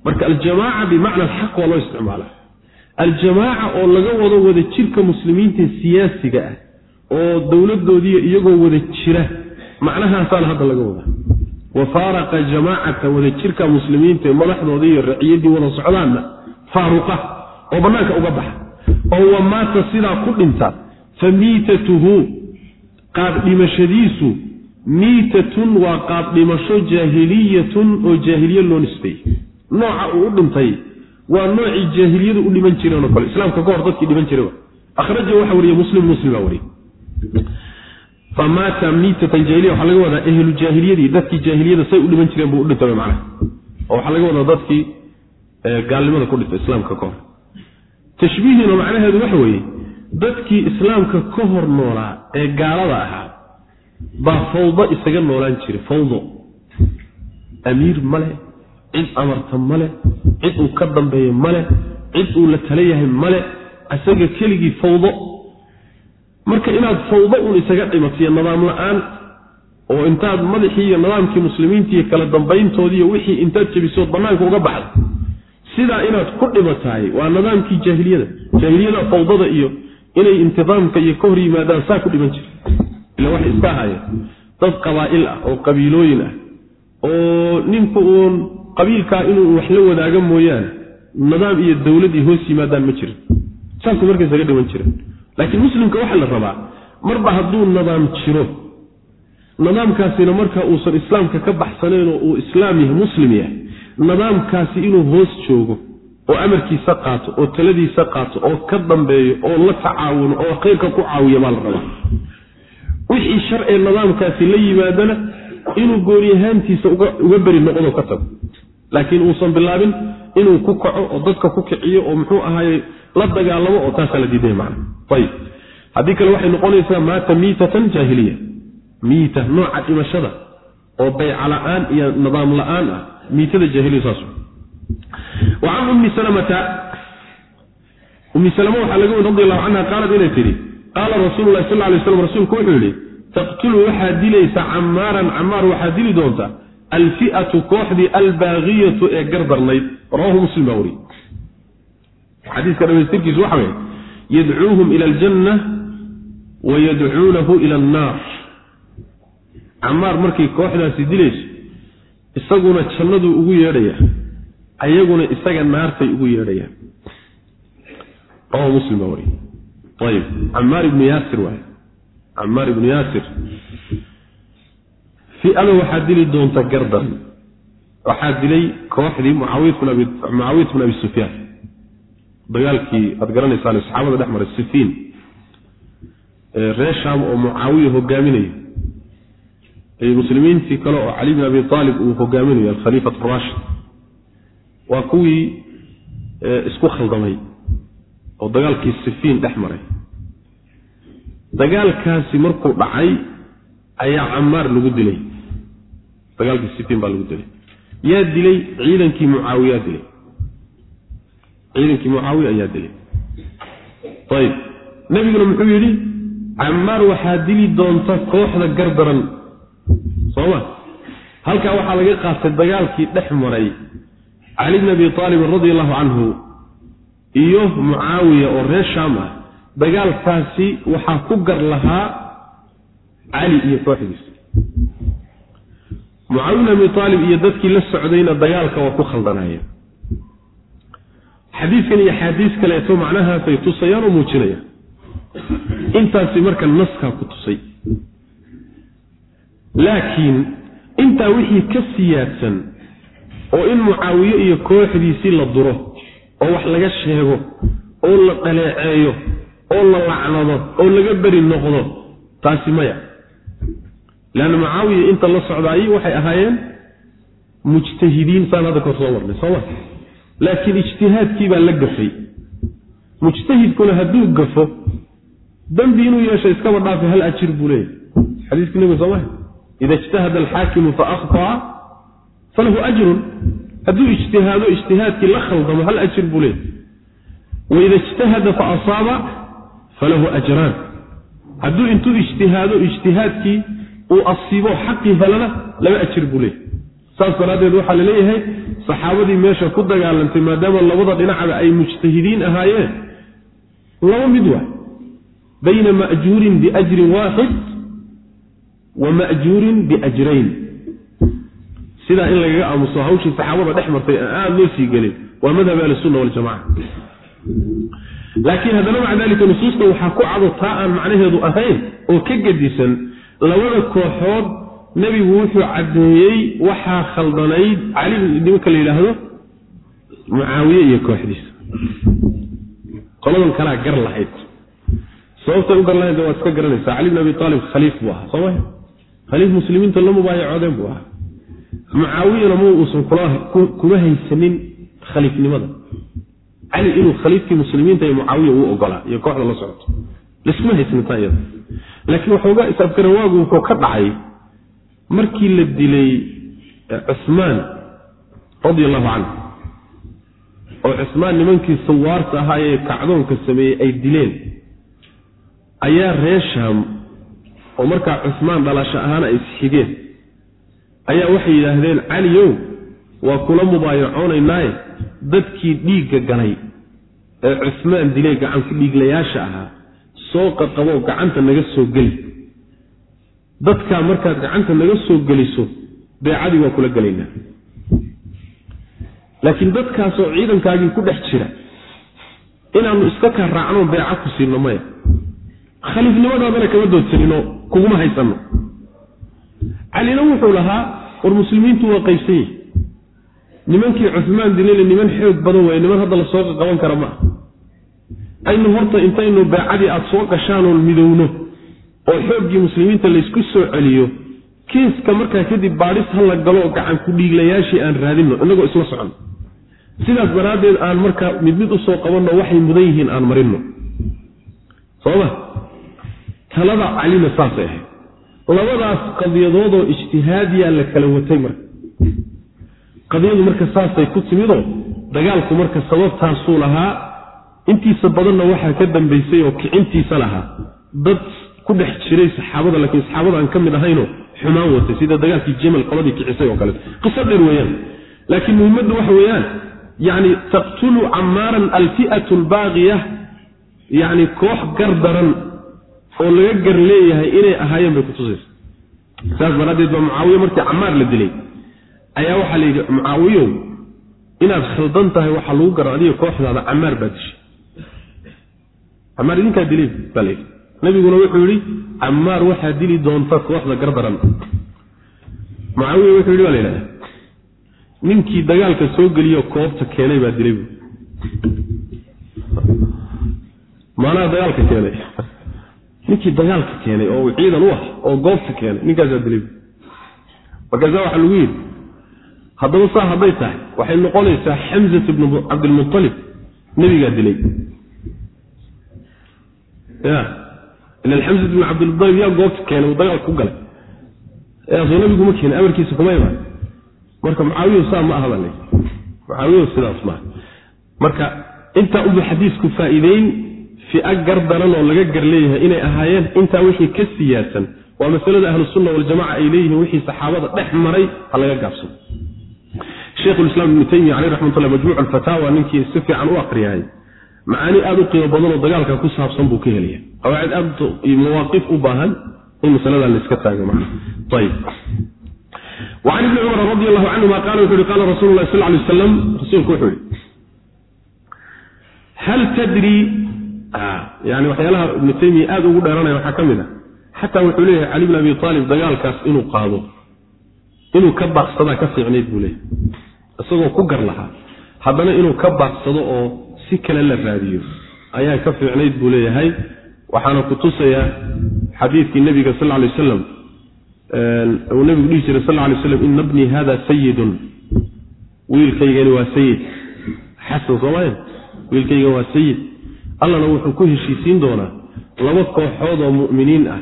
marka aljamaaca bimacna alxaq waa loo isticmaala aljamaaca oo laga wado wada jirka muslimiinta siyaasiga ah oo dowladoodiiyo iyagoo wada jira macnahaasaana hadda laga wadaa wa faaraqa jamaacata wada jirka muslimiinta ee madaxdoodii iyo raciyadii wada socdaanna faaruqa oo bannaanka uga baxa oo wamaata sidaa ku dhinta fa miitatuhu qaab dhimashadiisu miitatun waa qaab dhimasho jaahiliyatun oo jaahiliye loo nisbeeyey nooca uu u dhintay waa noocii jaahiliyadu u dhiman jireen oo kale. Islaamka ka hor dadkii dhiman jiray akhraja waxa wariye muslim muslim baa wariye famaata miitatan jahiliya waxaa laga wadaa ehlu jaahiliyadii dadkii jaahiliyada say u dhiman jireen buu u dhintay macnaha. Oo waxaa laga wadaa dadkii gaalnimada ku dhintay islaamka ka hor. Tashbiihiina macnaheedu waxa weeye dadkii islaamka ka hor noolaa ee gaalada ahaa baa fawdo isaga noolaan jiray. Fawdo. Amiir male cid amarta male cid uu ka dambeeyo male cid uu la tala yahay male isaga keligii fawdo. Marka inaad fawdo un isaga dhimatiyo nidaam la'aan oo intaad madaxii iyo nidaamkii muslimiinta iyo kala dambayntoodiiyo wixii intaad jebisood bannaanka uga baxday sidaa inaad ku dhimatahay waa nidaamkii jaahiliyada. Jaahiliyada fawdada iyo inay intidaamka iyo ka hor yimaadaan saa ku dhiman jira ila waxay iska ahaayeen dad qabaa'il ah oo qabiilooyin ah oo ninku uun qabiilkaa inuu wax la wadaaga mooyaane nidaam iyo dowladdii hoos yimaadaan ma jirin. Saasuu marka isaga dhiman jiren laakiin muslimka waxaa la rabaa marba hadduu nidaam jiro nidaamkaasina marka uusan islaamka ka baxsanayn oo uu islaam yahay muslim yahay nidaamkaasi inuu hoos joogo oo amarkiisa qaato oo taladiisa qaato oo ka dambeeyo oo la tacaawuno oo khayrka ku caawiya baa la rabaa. Wixii sharcee nidaamkaasi la yimaadana inuu gooni ahaantiisa uga beri noqdo ka tago. Laakiin uusan bilaabin inuu ku kaco oo dadka ku kiciyo oo muxuu ahaaye la dagaalamo oo taasaa la diiday macna. Ayib. Haddii kale waxay noqonaysaa maata miitatan jaahiliya. Miita nooca dhimashada oo bayca la'aan iyo nidaam la'aan ah. Miitada jaahiliya saas can ummi salamata. Ummi salama waxaa laga weri radi allahu canha qaalat inay tidhi qaala rasuulu lahi sal lay slam rasuulku wuxuu yidhi taqtulu waxaad dilaysa camaaran camaar waxaad dili doontaa alfi'atu kooxdii albaaqiyatu ee gardarnayd. Rawahu muslim baa weriye xadiiska dhamaystirkiisu waxa weye yadcuuhum ila aljanna wa yadcuunahu ila annaar. Camaar markay kooxdaasi dilayso isaguna jannaduu ugu yeedhayaa ayaguna isaga naartay ugu yeedhayaan. Ayib. Camaar ibnu yaasir waay camaar ibnu yaasir. Fi'ada waxaa dili doonta gardan waxaa dilay kooxdii mucaawiyat bn abi sufyaan. Dagaalkii aad garanaysaan saxaabada dhex maray sifiin. Reer shaam oo mucaawiya hogaaminayo muslimiintii kale oo cali bin abi aalib uu hogaaminayo alkhaliifat rashid waa kuwii isku khaldamay oo dagaalkii sifiin dhex maray. Dagaalkaasi markuu dhacay ayaa camaar lagu dilay. Dagaalkii sifiin baa lagu dilay. Yaa dilay ciidankii mucaawiyaa dilay. Ciidankii mucaawiya ayaa dilay. Ayib nebiguna muxuu yidhi camaar waxaa dili doonta kooxda gardaran. Sooma halkaa waxaa laga qaatay dagaalkii dhex maray cali bn abi aalibin radi allahu canhu iyo mucaawiya oo reer shaam ah dagaalkaasi waxaa ku gar lahaa cali iyo kooxdiisa. Mucaawiya bn abi aalib iyo dadkii la socdayna dagaalka waa ku khaldanayeen xadiiskan iyo axaadiis kaleeto macnahaasay tusayaan oo muujinayaan intaasi marka naskaa ku tusay. Laakiin intaa wixii ka siyaadsan oo in mucaawiye iyo kooxdiisii la duro oo wax laga sheego oo la dhaleeceeyo oo la lacnado oo laga beri noqdo taasi maya. Leanna mucaawiya inta la socdaayey waxay ahaayeen mujtahidiin saan hadda kor soo marnay sooma laakiin ijtihaadkii baa la gafay. Mujtahidkuna hadduu gafo dembi inuu yeesho iskaba dhaafay hal ajir buu leeyahy xadiiskii nebiga soo maha ida ijtahada alxaakimu fa akhtaa falahu ajrun hadduu ijtihaado ijtihaadkii la khaldamo hal ajir buu leeyahy waida ijtahada fa asaaba falahu ajraan. Hadduu intuu ijtihaado ijtihaadkii uu asiibo xaqii helana laba ajir buu leeyahy saas daraaddeed waxaa la leeyahay saxaabadii meesha ku dagaalantay maadaama labada dhinacba ay mujtahidiin ahaayeen laba mid waa bayna ma'juurin biajrin waaxid wa ma'juurin biajrayn sidaa in lagaga aamuso hawshii saxaabada dhex martay aada loo sii gelin waa madhab ahlisunna waljamaca. Laakiin haddana maca dalika nusuusta waxaa ku cado taa aan macnaheedu ahayn oo ka gedisan labada kooxood nebigu wuxuu caddeeyey waxaa khaldanayd cali nimanka la yidhaahdo mucaawiye iyo kooxdiisa. Qoladan kalaa gar lahayd. Sababtay u gar lahayd waad iska garanaysaa. Cali bin abi aalib khaliif buu ahaa soo maha khaliif muslimiinta la mubaayacoodeen buu ahaa mucaawiyana ma uusan kuma haysanin khaliifnimada. Cali inuu khaliifkii muslimiinta iyo mucaawiya uu ogolaa iyo kooxda la socoto. Laskuma haysanintaa iyada. Laakiin waxoogaa is-afgarawaagu wuxuu ka dhacay markii la dilay cusmaan radi allahu canhu. Oo cusmaan nimankii sawaarta ahaa ee kacdoonka sameeyey ay dileen. Ayaa reer shaam oo markaa cusmaan dhalasho ahaana ay isxigeen ayaa waxay yidhaahdeen caliyow waa kula mubaayacoonaynaye dadkii dhiigga galay ee cusmaan dilay gacanku dhiiglayaasha ahaa soo qaqaboo gacanta naga soo geli. Dadkaa markaad gacanta naga soo geliso beecadii waa kula gelaynaa. Laakiin dadkaasoo ciidankaagii ku dhex jira inaannu iska kaa raacno beeca ku siino maya. Khaliifnimadaadana kama doodsanino kuguma haysanno. Calina wuxuu lahaa war muslimiintu waa qaybsan yihi nimankii cusmaan dilayna niman xoog badan waye niman hadda la soo qaban kara ma ah aynu horta intaynu beecadii aada soo gashaanoon midowno oo xooggii muslimiinta laysku soo celiyo kiiska markaa kadib baadhis ha la galo oo gacan ku dhiiglayaashii aan raadinno innagoo isla soconno sidaas daraaddeed aan markaa mid mid u soo qabanno waxay mudan yihiin aan marinno. Sooma talada calina saasay ahayd labadaas qadiyadoodoo ijtihaadiyaa la kala watay marka. Qadiyadu marka saasay ku timidoo dagaalku marka sababtaasuu lahaa intiisa badanna waxaa ka dambaysay oo kicintiisa lahaa. Dad ku dhex jiray saxaabada laakiin saxaabada aan ka mid ahaynoo xumaan watay sida dagaalkii jamal qoladii kicisay oo kale. Qiso dheer weeyaan. Laakiin muhimmaddu waxa weeyaan yacni taqtulu camaaran alfi'atu albaaqiya yacni koox gar daran oo laga gar leeyahay inay ahaayeen bay kutusaysa saas daraaddeed baa mucaawiye markii camaar la dilay ayaa waxaa la yidhi mucaawiyow inaad khaldan tahay waxaa lagu garan adiga kooxdaada camaar baa dishay. Camaar idinkaa dilay baa la yidhi. Nabiguna wuxuu yidhi camaar waxaa dili doonta kooxda gardaran mucaawiya wuxuu yidhi baa la yidhahda ninkii dagaalka soo geliyo koobta keenay baa dilay bu maanaha dagaalka keenay ninkii dagaalka keenay oo ciidan u ah oo goobta keenay ninkaasaa dilay markaasa waxaa lagu yidhi haddaba saa hadday tahay waxay noqonaysaa xamzat ibnu cabdilmualib nebigaa dilay. Ya ilan xamzat ibnu cabdilmualib yaa goobta keenay uu dagaal ku galay? Soo nabigu ma keenin amarkiisa kuma imaan. Marka mucaawiyo saa ma aha baa le mucaawiyo sidaas maaha marka intaa unba xadiisku faa'iideyn fia gar daran oo laga gar leeyahay inay ahaayeen intaa wixii ka siyaadsan waa masalada ahlusunna waljamaca ay leeyihiin wixii saxaabada dhex maray ha laga gaabsado sheikhulislaam ibnu taymiya caleyh raxmatullah majmuuc alfataawa ninkii si fiican u akriyahay macaani aada u qiimo badan oo dagaalka ku saabsan buu ka helaya qawaacid aad mawaaqif u baahan in masaladan la iska taago macna ayib وعن ابن cمر رضي الله عنهma qال wuxu uhi qala rasuل الlahi sl ly waslam rasuulku wuxuu yihi hal tdri yani waxyaalaha ibnu taymiya aada ugu dheeranaya waxaa ka mid a xataa wuxuu leeyahay cali bn abi aalib dagaalkaas inuu qaado. Inuu ka baaqsadaa ka fiicnayd buu leeyahay. Isagoo ku gar lahaa haddana inuu ka baaqsado oo si kale la raadiyo ayaa ka fiicnayd buu leeyahay. Waxaana ku tusayaa xadiidkii nebiga sal lay wasalam uu nebigu dhihi jiray sal lay slam ina bnii hada sayidun wiilkaygani waa sayid xasan soomaya wiilkaygan waa sayid allana wuxuu ku heshiisiin doonaa laba kooxood oo mu'miniin ah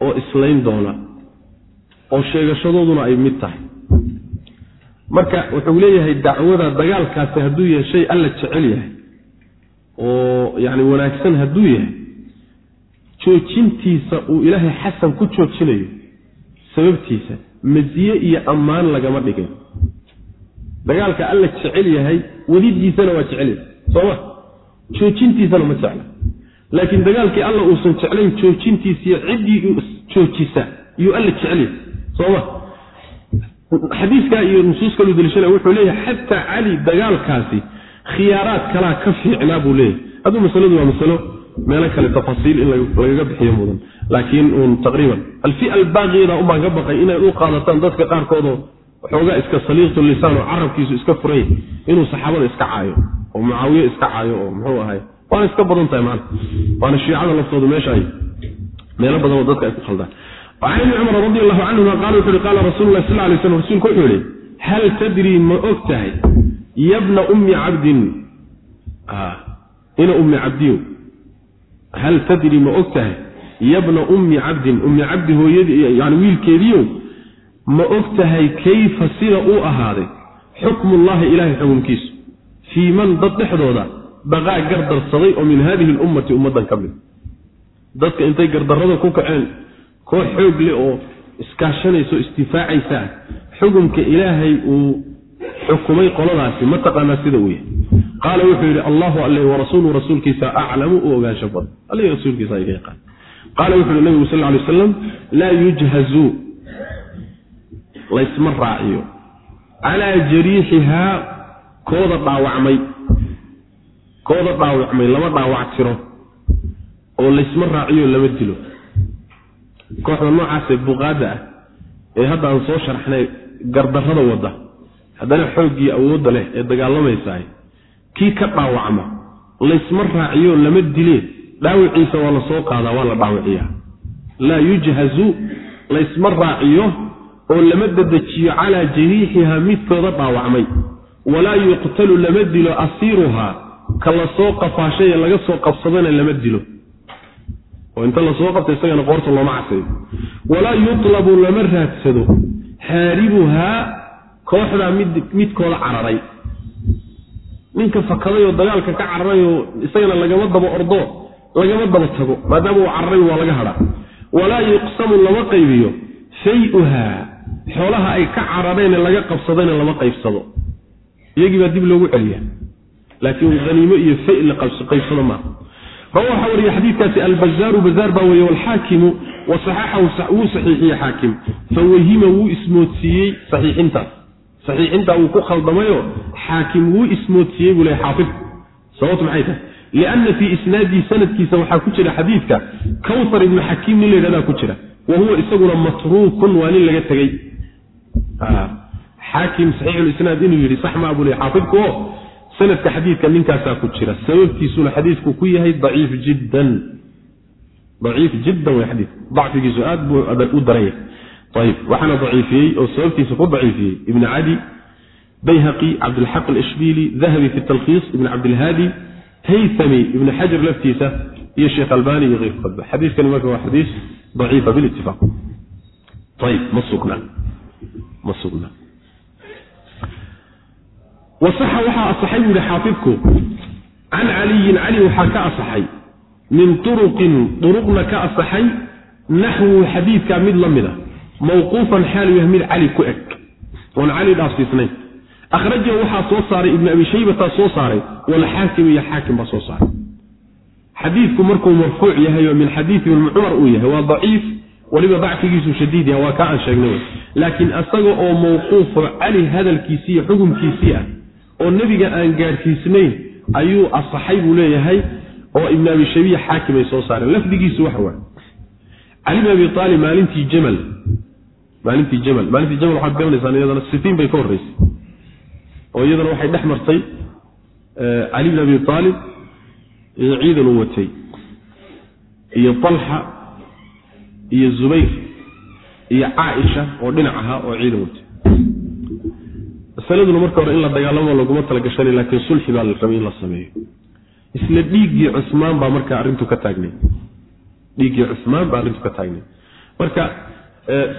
oo islayn doona oo sheegashadooduna ay mid tahay. Marka wuxuu leeyahay dacwada dagaalkaasi hadduu yahay shay alla jecel yahay oo yacni wanaagsan hadduu yahay joojintiisa uu ilaahay xasan ku joojinayo sababtiisa masiye iyo ammaan lagama dhigin dagaalka alla jecel yahay wadidiisana waa jecel yahay sooma joojintiisana ma jecla. Laakiin dagaalkii alla uusan jeclayn joojintiisiiyo ciddii joojisa yuu alla jecel yahay sooma xadiiskaa iyo nusuus kaluu daliishana wuxuu leeyahay xataa cali dagaalkaasi khiyaaraad kalaa ka fiicnaa buu leeyahay. Hadduu masaladu waa masalo meelo kale tafaasiil in lagaga bixiyo mudan. Laakiin uun taqriiban. Alfia albaaqiyada unbaan ka baqay inay u qaadataan dadka qaarkoodoo waxoogaa iska saliiqtu lisaan oo carabkiisu iska furay inuu saxaabada iska caayo oo mucaawiye iska caayo oo muxuu ahay waana iska badan tahay maana waana shiicada laftoodu meesha ay meelo badan oo dadka ay ku khaldaan. Can ibni cumar radi allahu canhuma qaala wuxu uhi qaala rasulu lah sal lay slam rasuulku wuxuu yihi hal tadrii ma og tahay yabna ummi cabdin? Ina ummi cabdiyo. Hal tadri ma og tahay yabna ummi cabdin? Ummi cabdi hooyadii yani wiilkeediiow ma og tahay kayfa sida uu ahaaday? Xukmullahi ilahay xukunkiisu fii man dad dhexdooda baqaa gardarsaday oo min haadihi lummati ummaddan ka mid. Dadka intay gardarrada ku kaceen koox xoog leh oo iskaashanaysa o istifaacaysa xukumka ilaahay uu xukumay qoladaasi ma taqaanaa sida uu yahay qaala wuxuu yidhi allahu alle warasuulu rasuulkiisa aclamu u ogaansho badan. Alle rasuulkiisa iga yaqaan qaala wuxu uhi nabigu sal lay aslam laa yujhazu laysma raaciyo calaa jariixihaa kooda dhaawacmay kooda dhaawacmay lama dhaawac tiro oo laysma raaciyo lama dilo. Kooxda noocaasee buqaada ah ee hadda aan soo sharxnay gardarrada wadda haddana xooggii awoodda leh ee dagaalamaysaay kii ka dhaawacma laysma raaciyo lama dilee dhaawiciisa waa la soo qaadaa waa la dhaawiciyaa laa yujhazu laysma raaciyo oo lama dedejiyo calaa jariixihaa midkooda dhaawacmay walaa yuqtalu lama dilo asiiruhaa ka la soo qafaashay ee laga soo qabsadana lama dilo. Oo inta la soo qabta isagana qoorta looma casayo walaa yutlabu lama raadsado haaribuhaa kooxdaa mid midkooda cararay. Ninka fakaday oo dagaalka ka cararay oo isagana lagama daba ordo lagama daba tago maadaama uu cararay waa laga hadhaa walaa yuqsamu lama qaybiyo fay-uhaa xoolaha ay ka carareenee laga qabsadayna lama qaybsado iyagii baa dib loogu celiya laakiin haniimo iyo fay la qaybsado maaha rawa waxaa wariye xadiidkaasi albazaaru bazaar baa weeye walxaakimu wa saxaxahu wuu saxiixiyey xaakim. Fawahima wuu ismoodsiiyey saxiixintaas saxiixintaa wuu ku khaldamayo xaakim wuu ismoodsiiyey buu le xaafidku sababtu maxay tahay? Lianna fii isnaadihi sanadkiisa waxaa ku jira xadiidka kawthar ibnu xakiim nin la yidhahdaa ku jira. Wa huwa isaguna matruukun waa nin laga tegey xaakim saxiixulisnaad inuu yidhi sax maa buu le xaafidku o sanadka xadiidka ninkaasaa ku jira. Sababtiisuna xadiidku ku yahay daciif jiddan. Daciif jiddan way xadiidku dacfigiisu aad buu u daran yahay ayib waxaana daciifiyey oo sababtiisa ku daciifiyey ibn cadi bayhaqi cabdilxaq alishbili dahabi fi talkhiis ibn cabdilhaadi haythami ibn xajar laftiisa iyo sheekh albani iyo keyrkoodba xadiiskani marka waa xadiis daciifa bilitifaaq ayib ma sugna. Ma sugna wasaxa waxaa asaxay buu yihi xaafidku can caliyin cali waxaa ka asaxay. Min turuqin duruqna ka asaxay naxwu xadiidkaa mid la mid a mawquufan xaalu yahay mid cali ku eg. Oon cali dhaafsiisnayn. Akhrajahu waxaa soo saaray ibnu abi shaybataa soo saaray walxaakim iyo xaakim baa soo saaray. Xadiidku markuu marfuuc yahay oo min xadiidi ibni cumar uu yahay waa daciif weliba dacfigiisu shadiid yaha waa kaa aan sheegnay. Laakiin isaga oo mawquufo cali hadalkiisii iyo xukunkiisii ah oo nebiga aan gaadhsiisnayn ayuu asaxay buu leeyahay oo ibn abi shabiya xaakim ay soo saareen. Lafdigiisu waxa waay cali bin abi aalib maalintii jamal maalintii jamal maalintii jamal waxaad garanaysaan iyadana sifiin bay ka horreysay. Oo iyadana waxay dhex martay cali bin abi aalib iyo ciidan uu watay iyo talxa iyo zubayr iyo caaisha oo dhinac ahaa oo ciidan watay masaladuna marka hore in la dagaalamo laguma talagashanay laakiin sulxi baa la rabay in la sameeyo. Isla dhiiggii cusmaan baa marka arrintu ka taagnay. Dhiiggii cusmaan baa arrintu ka taagnay. Marka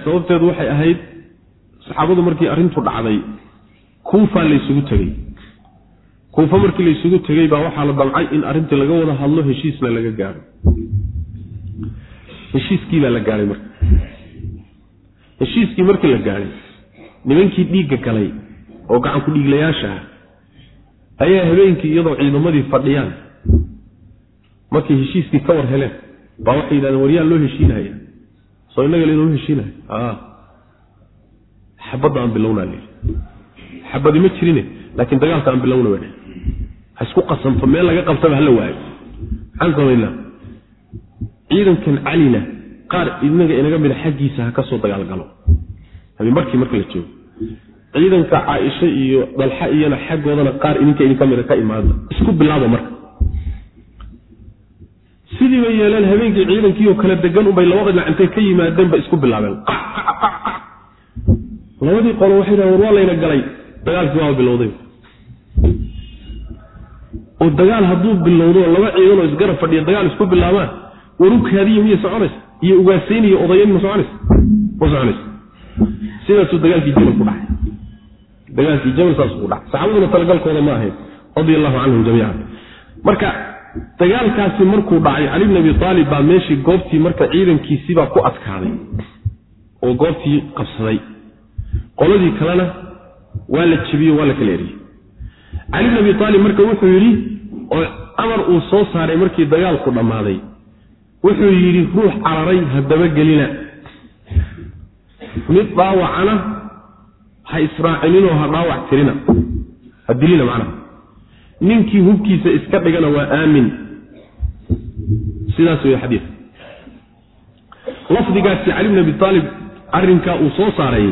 sababteedu waxay ahayd saxaabadu markii arrintu dhacday kuufaa laysugu tegey. Kuufa markii laysugu tegey baa waxaa la damcay in arrintii laga wada hadlo heshiisna laga gaaro. Heshiiskii baa la gaadhay marka. Heshiiskii markii la gaadhay nimankii dhiigga galay oo gacanku dhiiglayaasha ah ayaa habeenkii iyadoo ciidamadii fadhiyaan. Markay heshiiskii ka war heleen baa waxay yidhahdeen waryaa loo heshiinaya soo innaga laynoo heshiinaya xabadda aan bilownaa layidhi xabadi ma jirine laakiin dagaalka aan bilowna ba ha isku qasanto meel laga qabtaba hala waayo. Maxaan samaynaa ciidankan calina qaar inaga inaga mida xaggiisa ha ka soo dagaalgalo. Habeen markii marka la joogo ciidanka caaisha iyo dalxa iyana xaggoodana qaar idinka idinka mida ka imaada isku bilaaba marka. Sidii bay yeeleen habeenkii ciidankiioo kale degan unbay labada dhinac intay ka yimaadeen bay isku bilaabeen. Labadii qolo waxay dhahen war waa layna galay. Dagaalkii waaba bilowday. Oo dagaal hadduu bilowdo laba ciidan oo isgarab fadhiya dagaal isku bilaabaan. Warukaadiya miyay soconaysa iyo ugaasayni iyo odayan ma soconaysa ma soconaysa sidaasuu dagaalkii jamal ku dhacay dagaalkii jamal saasuu ku dhacay saxaabaduna talagalkooda ma ahayn radia allahu canhum jamiican. Marka dagaalkaasi markuu dhacay cali bn abi aalib baa meeshii goobtii marka ciidankiisibaa ku adkaaday oo goobtii qabsaday. Qoladii kalena waa la jebiye waa la kala eriyey. Cali bn abi aalib marka wuxuu yidhi oo amar uu soo saaray markii dagaalku dhammaaday. Wuxuu yidhi ruux cararay ha dabagelina. Mid dhaawacana ha israacininoo ha dhaawac tirina. Ha dilina macnaha. Ninkii hubkiisa iska dhigana waa aamin. Sidaas wey xadiid lafdigaasi cali bn abi aalib arrinkaa uu soo saaray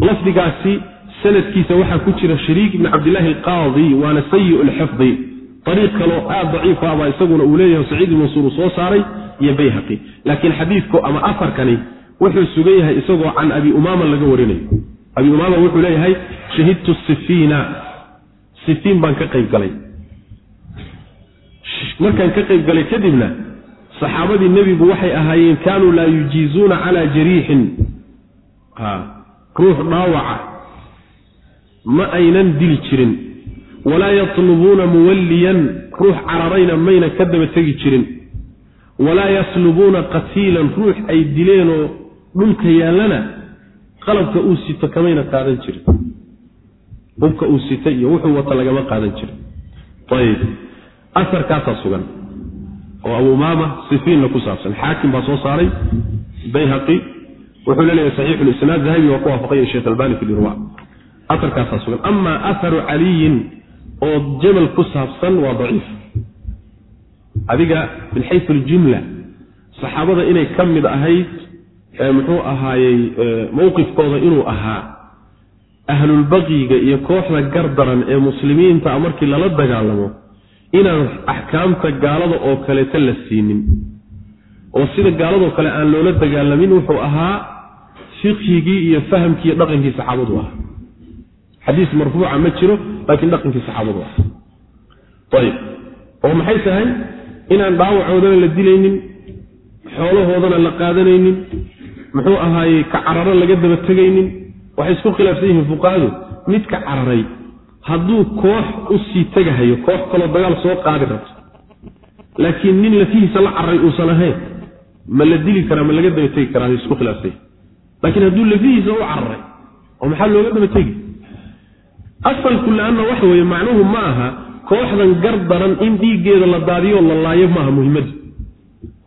lafdigaasi sanadkiisa waxaa ku jira shariik ibn cabdillaahi alqaadi waana sayi lxifdi ariiq kaloo aad daciifa abaa isaguna uu leeyahay saciid mansuur uu soo saaray iyo bayhaqi. Laakiin xadiidku ama afarkani wuxuu sugan yahay isagoo can abi umaama laga warinayo abi umaama wuxuu leeyahay shahidtu sifiina. Sifiin baan ka qayb galay. Markaan ka qayb galay kadibna saxaabadii nebigu waxay ahaayeen kaanuu laa yujiizuuna calaa jariixin. Ruux dhaawaca. Ma aynan dili jirin. Walaa yatlubuuna muwalliyan. Ruux cararayna mayna ka daba tegi jirin. Walaa yaslubuuna qatiilan. Ruux ay dileenoo dhulka yaallana qalabka uu sito kamayna qaadan jirin. Hubka uu sitay iyo wuxuu wata lagama qaadan jirin. Ayib. Asarkaasaa sugan oo abu umaama sifiinna ku saabsan. Xaakim baa soo saaray bayhaqi. Wuxuu leeyahay saxiixu lisnaad dahabi waa ku waafaqaya sheekh albani fi lirwa aarkaasaa sugan. Ama aharu caliyin oo jamal ku saabsan waa daciif. Adiga min xayu aljumla saxaabada inay ka mid ahayd muxuu ahaayey mowqifkooda inuu ahaa ahlulbaqiga iyo kooxda gardaran ee muslimiinta markii lala dagaalamo inaan axkaamta gaalada oo kaleeta la siinin. Oo sida gaaladoo kale aan loola dagaalamin wuxuu ahaa fiqhigii iyo fahamkii iyo dhaqankii saxaabadu ah xadiis marfuuca ma jiro laakiin dhaqankii saxaabadu ah ayib. Oo maxay tahay? Inaan dhaawacoodana la dilaynin xoolahoodana la qaadanaynin muxuu ahaayey ka cararo laga daba tegaynin. Waxay isku khilaafsan yihiin fuqahadu midka cararay hadduu koox u sii tegahayo koox kaloo dagaal soo qaadi rabto. Laakiin nin lafihiisa la cararay uusan ahayn ma la dili karaa ma laga daba tegi karaa isku khilaafsay laakiin hadduu lafihiisa u cararay oo maxaa looga daba tegi? Asalku laanna waxa weeye macnuhu ma aha kooxdan gar daran in dhiiggeeda la daadiyo la laayo maaha muhimaddu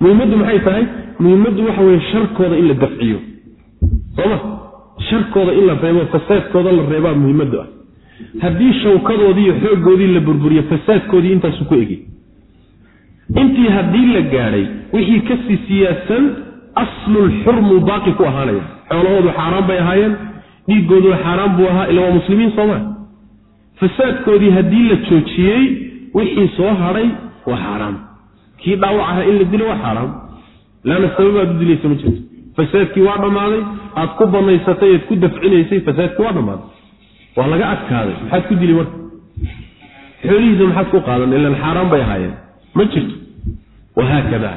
muhimaddu maxay tahay? Muhimaddu waxa weye sharkooda in la dafciyo. Sooma? Sharkooda in la reebo fasaadkooda la reebaa muhimaddu ah. Haddii shawkadoodii iyo xooggoodii la burburiyo fasaadkoodii intaasu ku egey intii haddii la gaadhay wixii ka sii siyaasan aslulxurmu baaqi ku ahaanaya. Xoolahoodu xaaraan bay ahaayeen dhiiggoodu xaaraan buu ahaa ila waa muslimiin sooma? Fasaadkoodii haddii la joojiyey wixii soo hadhay waa xaaraam kii dhaawac aha in la dilo waa xaaraam laanna sababaad u dilaysa ma jirto. Fasaadkii waa dhammaaday aad ku banaysatay eed ku dafcinaysay fasaadkii waa dhammaaday. Waa laga adkaaday maxaad ku dili marka? Xoolihiisa maxaad ku qaadan ilan xaaraan bay ahaayeen. Ma jirto. Wahaakada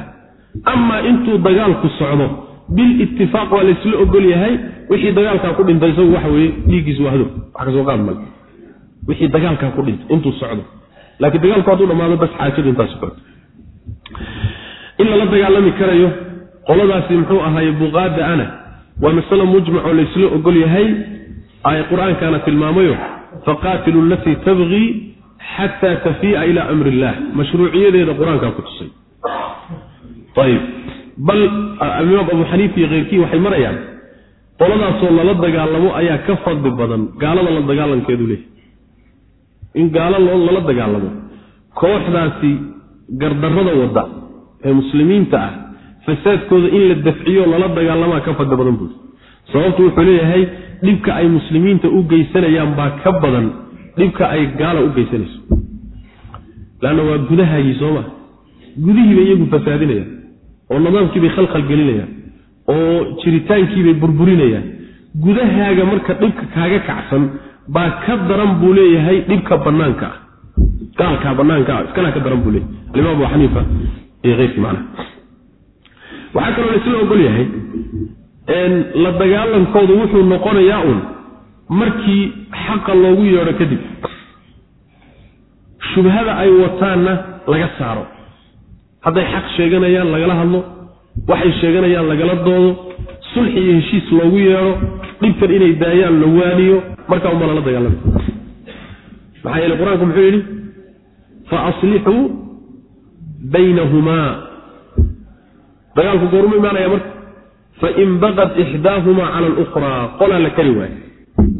amaa intuu dagaalku socdo bilitifaaq waa laysla ogol yahay wixii dagaalkaa ku dhintay isagu waxa weye dhiiggiis waa hadow wax ka soo qaad male wixii dagaalkaa ku dhintay intuu socdo. Laakiin dagaalku hadduu dhamaado bas xaajadu intaas kale in lala dagaalami karayo qoladaasi muxuu ahaaye buqaada ana. Waa masale mujmac oo laysla ogol yahay ay qur'aankaana tilmaamayo faqaatilu alatii tabgii xataa tafii'a ilaa amri illah mashruuciyadeeda qur'aankaa ku tusay. Ayib. Bal imaam abu xaniifa iyo keyrkii waxay marayaan qoladaasoo lala dagaalamo ayaa ka fadli badan gaalada la dagaalankeedu leeyahy in gaalo lala dagaalamo kooxdaasi gardarrada wadda ee muslimiinta ah fasaadkooda in la dafciyo lala dagaalamaa ka fadli badan buuri sababtu wuxuu leeyahay dhibka ay muslimiinta u geysanayaan baa ka badan dhibka ay gaala u geysanayso. Laanna waa gudahaagii sooma gudihiibay iyagu fasaadinayaan oo nidaamkiibay khalkhal gelinayaan oo jiritaankiibay burburinayaan. Gudahaaga marka dhibka kaaga kacsan baa ka daran buu leeyahay dhibka banaanka ah gaalkaa banaanka ah iskanaa ka daran buu leeyahay alimaam abu xaniifa iyo keyrkii macnaha waxaa kaloo laisla ogol yahay la dagaalankoodu wuxuu noqonayaa uun markii xaqa loogu yeedho kadib. Shubhada ay wataanna laga saaro. Hadday xaq sheeganayaan lagala hadlo. Waxay sheeganayaan lagala doodo. Sulxi iyo heshiis loogu yeedho. Dhibkan inay daayaan la waaniyo. Markaa unbaa lala dagaalamay. Maxaa yeele qur'aanku muxuu yidhi fa aslixuu baynahumaa dagaalku goormu imaanaya marka fain baqad ixdaahumaa cala alukhraa qolaa la kari waaye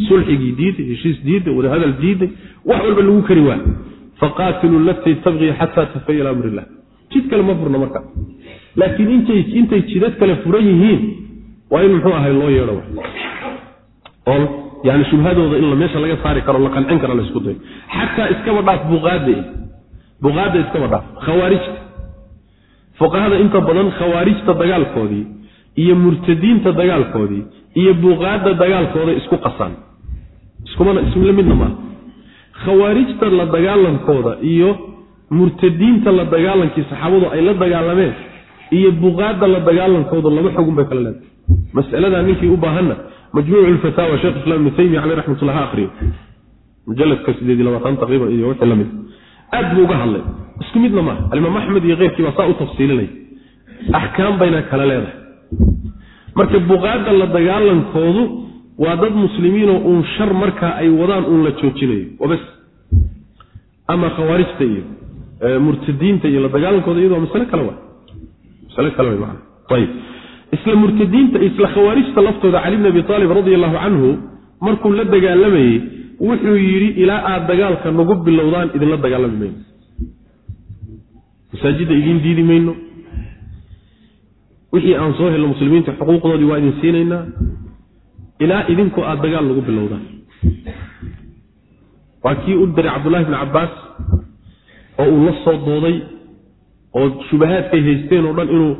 sulxigii diiday heshiis diiday wadahadal diiday wax walba lagu kari waaye faqaatiluu latii tabqii xataa tafa ila amri illah jid kale ma furna marka laakiin intay jidad kale furan yihiin waa in muxuu ahay loo yeedho oo yani shubhadooda in meesha laga saari karo la qancin karo la isku dayo xataa iskaba dhaaf buqaada buqaada iskaba dhaaf khawaarijta. Fuqahada inta badan khawaarijta dagaalkoodii iyo murtadiinta dagaalkoodii iyo buqaada dagaalkooda isku qasaan. Iskumana isla midna maaha khawaarijta la dagaalankooda iyo murtadiinta la dagaalankii saxaabadu ay la dagaalameen iyo buqaada la dagaalankooda laba xugun bay kala leedahay. Masaladaa ninkii u baahanna majmuuc lfataawa sheekh islam ibnu taymiya caleyh raxmatullah ha akriyo mujaladka sideed iyo labaatan taqriiban iyo wixii la mid aad buu uga hadlay. Isku midna maaha alimaam axmed iyo keyrkii baa saa u tafsiilinaya axkaam bayna kala leedahay. Marka buqaada la dagaalankoodu waa dad muslimiinoo uun shar markaa ay wadaan uun la joojinayo. Wabas ama khawaarijta iyo murtadiinta iyo la dagaalankooda iyadoo masale kale wa masale kale way maana ayib isla murtadiinta isla khawaarijta laftooda cali bn abi aalib radi allahu canhu markuu la dagaalamayey wuxuu yidhi ilaa aad dagaalka nagu bilowdaan idinla dagaalami mayno. Masaajidda idiin diidi mayno. Wixii aan soo helno muslimiinta xuquuqdoodii waa idin siinaynaa. Ilaa idinku aada dagaal nagu bilowdaan. Waa kii u diray cabdullahi bni cabbaas oo uu la soo dooday oo shubahaadkay haysteen oo dhan inuu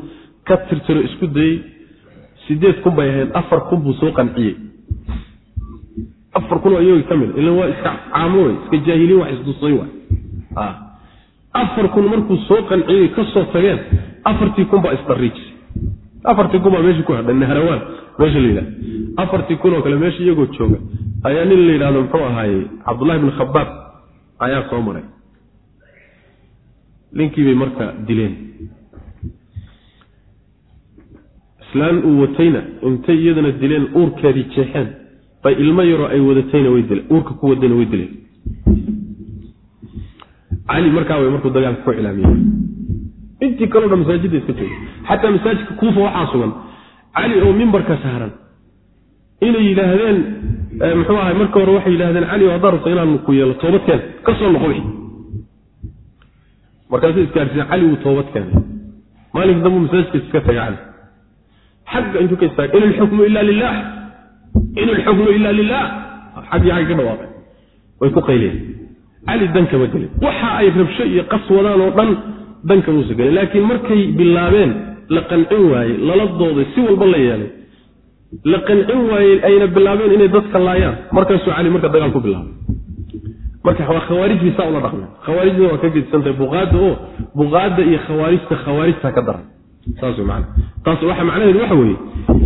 ka tirtiro isku dayey sideed kun bay ahayd afar kun buu soo qanciyey afar kun oo iyaga ka mid ilan waa iska caamo wey iska jaahiliin wax isdusay waay afar kun markuu soo qanciyey ka soo tageen afartii kun baa isdhariijisay afartii kun baa meesha ku hadhay naharawaan meesha la yidhahda afartii kun oo kale meesha iyagoo jooga ayaa nin la yidhahdo muxuu ahaaye cabdullahi bn khabaab ayaa soo maray. Ninkii bay marka dileen. Islaan uu watayna intay iyadana dileen uurkeedii jeexeen bay ilmo yaroo ay wadatayna way dileen uurka ku wadayna way dileen cali markaa way markuu dagaalka ku cilaamiyey intii kaleo dhan masaajidda iska joogay xataa masaajidka kuufa waxaa sugan. Cali oo mimbarka saaran. Inay yidhaahdeen muxuu ahay marka hore waxay yidhahdeen cali haddaa rabto inaanu ku yeelo toobadkeen ka soo noqo wixi markaasuu isgaarsiin cali wuu toobad keenay maalinka dambu masaajidka iska taga cali xagga intuu ka istaagay in alxukmu ila lilah in alxukmu ila lilah xagga ka dhawaaqay way ku qayliyeen cali dankama gelin waxa ay rabsho iyo qas wadaan oo dhan danka muusa gelin laakiin markay bilaabeen la qancin waayey lala dooday si walba la yeelay la qancin waayey ayna bilaabeen inay dadka laayaan markaasuu cali marka dagaal ku bilaabay marka waa khawaarijbii saa ula dhaqmeen khawaarijda waa ka gedsantahay buqaadda oo buqaadda iyo khawaarijta khawaarijta ka daran taas waxa macnaheedu waxa weeye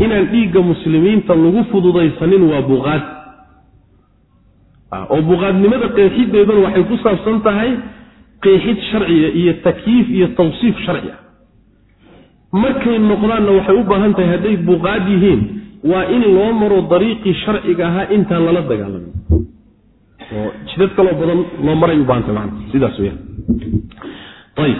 inaan dhiigga muslimiinta lagu fududaysanin waa buqaad oo buqaadnimada qeexideeduna waxay ku saabsan tahay qeexid sharciya iyo takyiif iyo tawsiif sharci ah. Markay noqdaanna waxay u baahan tahay hadday buqaad yihiin waa in loo maro dariiqii sharciga ahaa intaan lala dagaalamin oo jidad kaloo badan loo maray u baahantay man sidaas weyaan ayib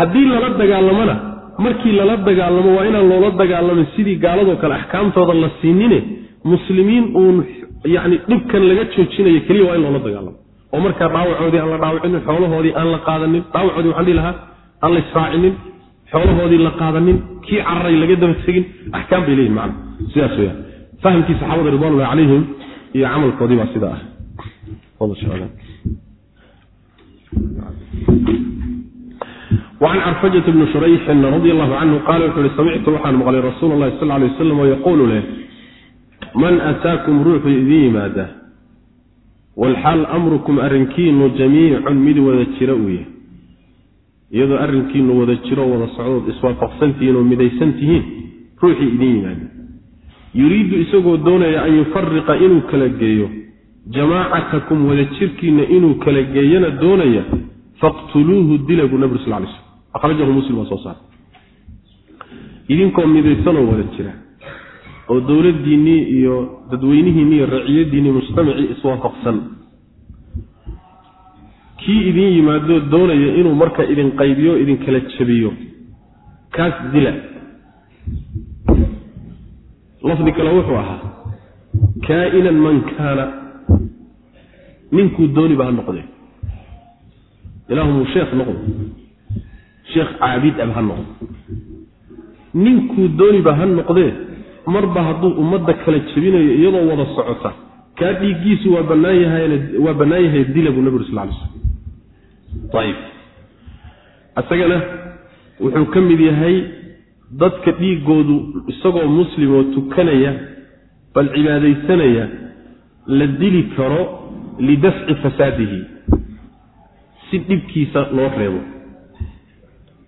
haddii lala dagaalamona markii lala dagaalamo waa inaan loola dagaalamin sidii gaaladoo kale axkaamtooda la siinine muslimiin uun yani dhibkan laga joojinayo keliya waa in loola dagaalamo. Oo markaa dhaawacoodii aan la dhaawacinin xoolahoodii aan la qaadanin dhaawacoodii waxaan dhihi lahaa aan la israacinin xoolahoodii la qaadanin kii cararay laga daba tegin axkaam bay leeyihiin macna. Sidaas weyaan fahamkii saxaabada ridwanullahi calayhim iyo camalkoodii baa sidaa ah wacan carfajat bni shurayxin radi allahu canhu qaala wuxuu uhi samictu waxaan maqlay rasuul llahi sal lay wasalam oo yaquulu leh man ataakum ruuxu idin yimaada walxaal amrukum arrinkiinu jamiicun mid wada jira uu yahay iyadoo arrinkiinnu wada jiro wada socdood iswaafaqsantihiin oo midaysan tihiin ruuxii idin yimaada yuriiddu isagoo doonaya an yufariqa inuu kala geeyo jamaacatakum wada jirkiinna inuu kala geeyana doonaya faqtuluuhu dila buu nabig sal lay slm akhrajahu muslim waa soo saara idinkoo midaysanoo wada jira oo dowladdiinnii iyo dadweynihiinni iyo raciyadiinnii mujtamacii iswaafaqsan. Kii idin yimaado doonaya inuu marka idin qaybiyo idinkala jabiyo. Kaas dila. Lafdi kale wuxuu ahaa kaa'inan man kaana ninkuu dooniba ha noqdee ilaahumuu sheekh noqdo. Sheekh caabid ab ha noqdo. Ninkuu dooniba ha noqdee marba hadduu ummadda kala jebinayo iyadoo wada socota kaa dhiiggiisu waa bannaan yahawaa bannaan yahay dila buu nabi uri sal lay slam ayib isagana wuxuu ka mid yahay dadka dhiiggoodu isagoo muslim oo tukanaya bal cibaadaysanaya la dili karo lidafci fasaadihi si dhibkiisa loo reebo.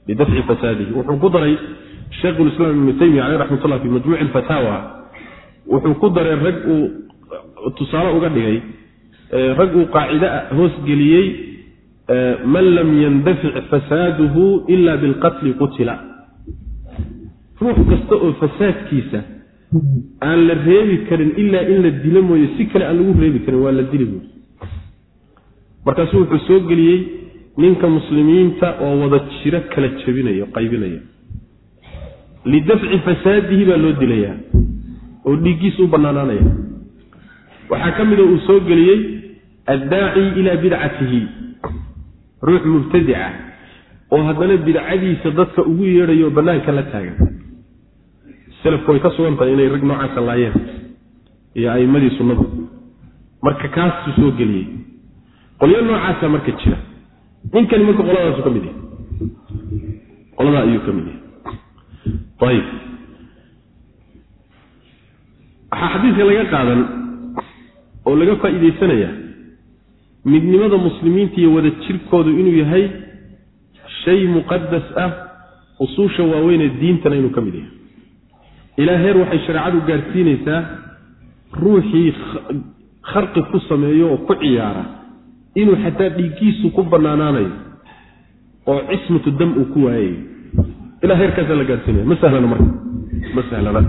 Lidafci fasaadihi. Wuxuu ku daray sheikhulislaam ibnu taymiya caleyh raxmatullah fi majmuuci alfataawa wuxuu ku daray rag uu tusaale uga dhigay rag uu qaacide hoosgeliyey man lam yandafic fasaaduhu ila bilqatli qutila. Ruux kasta oo fasaadkiisa aan la reebi karin ilaa in la dilo mooye si kale aan lagu reebi karin waa la dili buuri markaasuu wuxuu soo geliyey ninka muslimiinta oo wada jiro kala jebinaya o qaybinaya lidafci fasaadihi baa loo dilayaa oo dhiiggiisa u bannaanaanaya. Waxaa ka mida uu soo geliyey addaaci ilaa bidcatihi ruux mubtadica oo haddana bidcadiisa dadka ugu yeedhayo oo bannaanka la taagan. Selafku way ka sugan tahay inay rag noocaasa laayeen iyo a'imadii sunnadu. Marka kaasuu soo geliyey. Qolyo noocaasa marka jira ninkani marka qoladaasu ka mid yahay. Qoladaa ayuu ka mid yahay. Ayib. Xadiidka laga qaadan oo laga faa'iidaysanaya midnimada muslimiinta iyo wada jirkoodu inuu yahay shay muqadas ah usuusha waaweynee diintana inuu ka mid yahay. Ilaa heer waxay shareecadu gaadhsiinaysaa ruuxii kharqi ku sameeyo oo ku ciyaara inuu xataa dhiiggiisu ku bannaanaanayo oo cismatu dam uu ku waayayo ilaa heerkaasaa la gaadhsiinaya ma sahlana marka. Ma sahlana.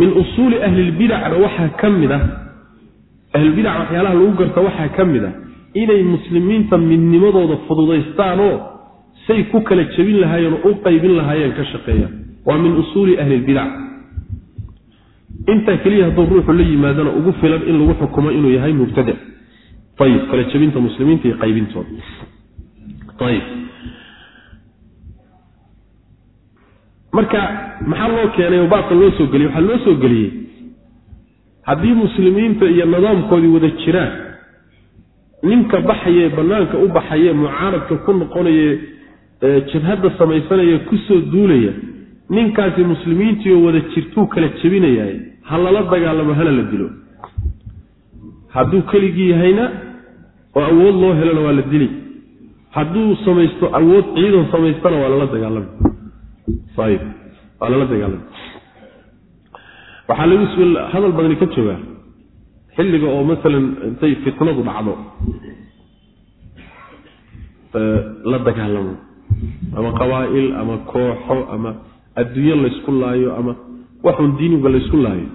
Min usuuli ahlilbidacna waxaa ka mid ah ahlulbidac waxyaalaha lagu garta waxaa ka mid a inay muslimiinta midnimadooda fududaystaanoo say ku kala jebin lahaayeen oo u qaybin lahaayeen ka shaqeeyaan. Waa min usuuli ahlilbidac intaa keliya hadduu ruuxu la yimaadana ugu filan in lagu xukumo inuu yahay mubtadic ayib kala jebinta muslimiinta iyo qaybintooda ayib marka maxaa loo keenay oo baabka loo soo geliyey waxaa loo soo geliyey haddii muslimiinta iyo nidaamkoodii wada jiraan ninka baxaye bannaanka u baxaye mucaaradka ku noqonaye jabhadda samaysanaya ku soo duulaya ninkaasi muslimiintiioo wada jirtuu kala jebinayahay ha lala dagaalamo hana la dilo hadduu keligii yahayna oo awood loo helana waa la dili. Hadduu samaysto awood ciidan samaystana waa lala dagaalami. Ayib waa lala dagaalami. Waxaa lagu hadal badani ka joogaa xilliga oo masalan intay fitnadu dhacdo. La dagaalamo. Ama qabaa'il ama kooxo ama adduunyo laysku laayo ama waxun diiniga laysku laayo.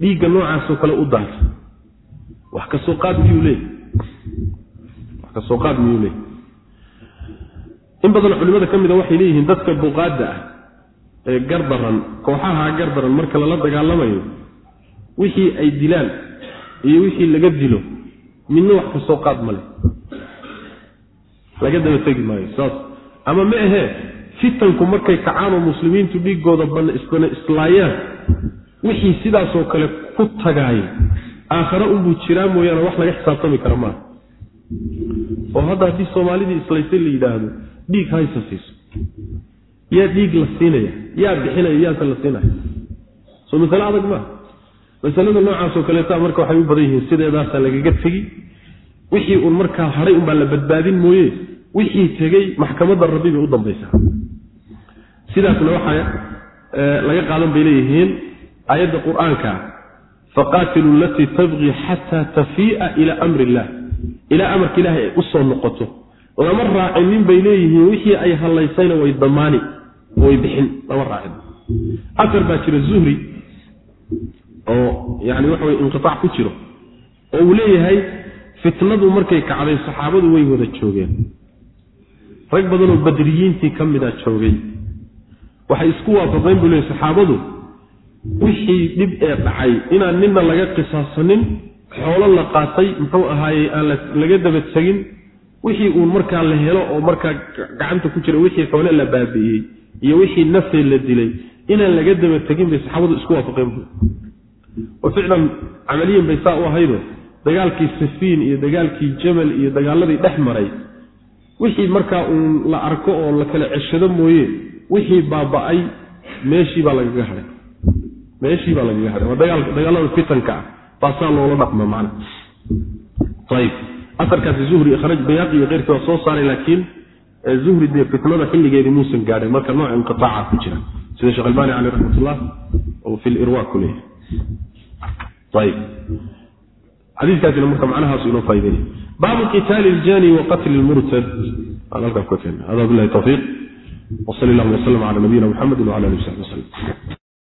Dhiigga noocaasoo kale u daata wax ka soo qaad miyuu leeyahy wax ka soo qaad miyuu leeyahy in badan culimada ka mida waxay leeyihiin dadka buqaadda ah ee gardaran kooxaha gardaran marka lala dagaalamayo wixii ay dilaan iyo wixii laga dilo midna wax ka soo qaad male laga daba tegi maayo saas. Ama ma ahee fitanku markay kacaan oo muslimiintu dhiigooda bana isbana islaayaan wixii sidaasoo kale ku tagaay aakhare unbuu jiraa mooyaane wax laga xisaabtami kara maaha. oo hadda haddii soomaalidii islaysay la yidhaahdo dhiig haysa siiso. Yaa dhiig la siinaya yaa bixinaya yaase la siinaya. Soo masale adag maaha masalada noocaasoo kaleeta marka waxay u badan yihiin sideedaasaa lagaga tegi wixii uun markaa hadhay unbaa la badbaadin mooye. Wixii tegey maxkamadda rabbi bay u dambaysaa. Sidaasna waxaa laga qaadan bay leeyihiin aayadda qur'aanka faqaatilu alatii tabqii xataa tafii'a ilaa amri illah ilaa amarka ilahay ay u soo noqoto. Lama raacinin bay leeyihiin wixii ay hallaysayna way damaani way bixin lama raacin. Asar baa jira zuhri oo yani waxa weye inqitaac ku jiro oo uu leeyahay fitnadu markay kacday saxaabadu way wada joogeen. Rag badanoo badriyiintii ka mida joogay waxay isku waafaqeen buu leeyahy saxaabadu wixii dhib ee dhacay inaan ninna laga qisaasanin xoolo la qaatay muxuu ahaayey aan laga daba wixii uun markaa la helo oo markaa gacanta ku jira wixii xoole la baabi'iyey iyo wixii nafee la dilay inaan laga daba tegin bay saxaabadu isku waafaqeen. Oo ficlan camaliyan bay saa u ahaydo dagaalkii safiin iyo dagaalkii jamal iyo dagaaladii dhex maray wixii markaa uun la arko oo la kala ceshado mooye wixii baaba'ay meeshii baa lagaga hadhay meeshii baa lagaga hadhay waa dagaalada fitanka ah baasaa loola dhaqma macna ayib asarkaasi zuhri ikhraj bayaaqi iyo keyrkii waa soo saaray laakiin zuhri dee fitnada xilligeedii muusan gaadhin marka nooc inqitaaca ku jira sida sheekh albani caleyh raxmatullah oo fi lirwa ku leeyahay ayib xadiiskaasina marka macnahaasu inoo faa'ideynaya baabu qitaali iljani wa qatli lmurtad aan halkaa ku keena hada billahi tawfiiq وصلى الله وسلم على نبينا محمد وعلى اله وصحبه وسلم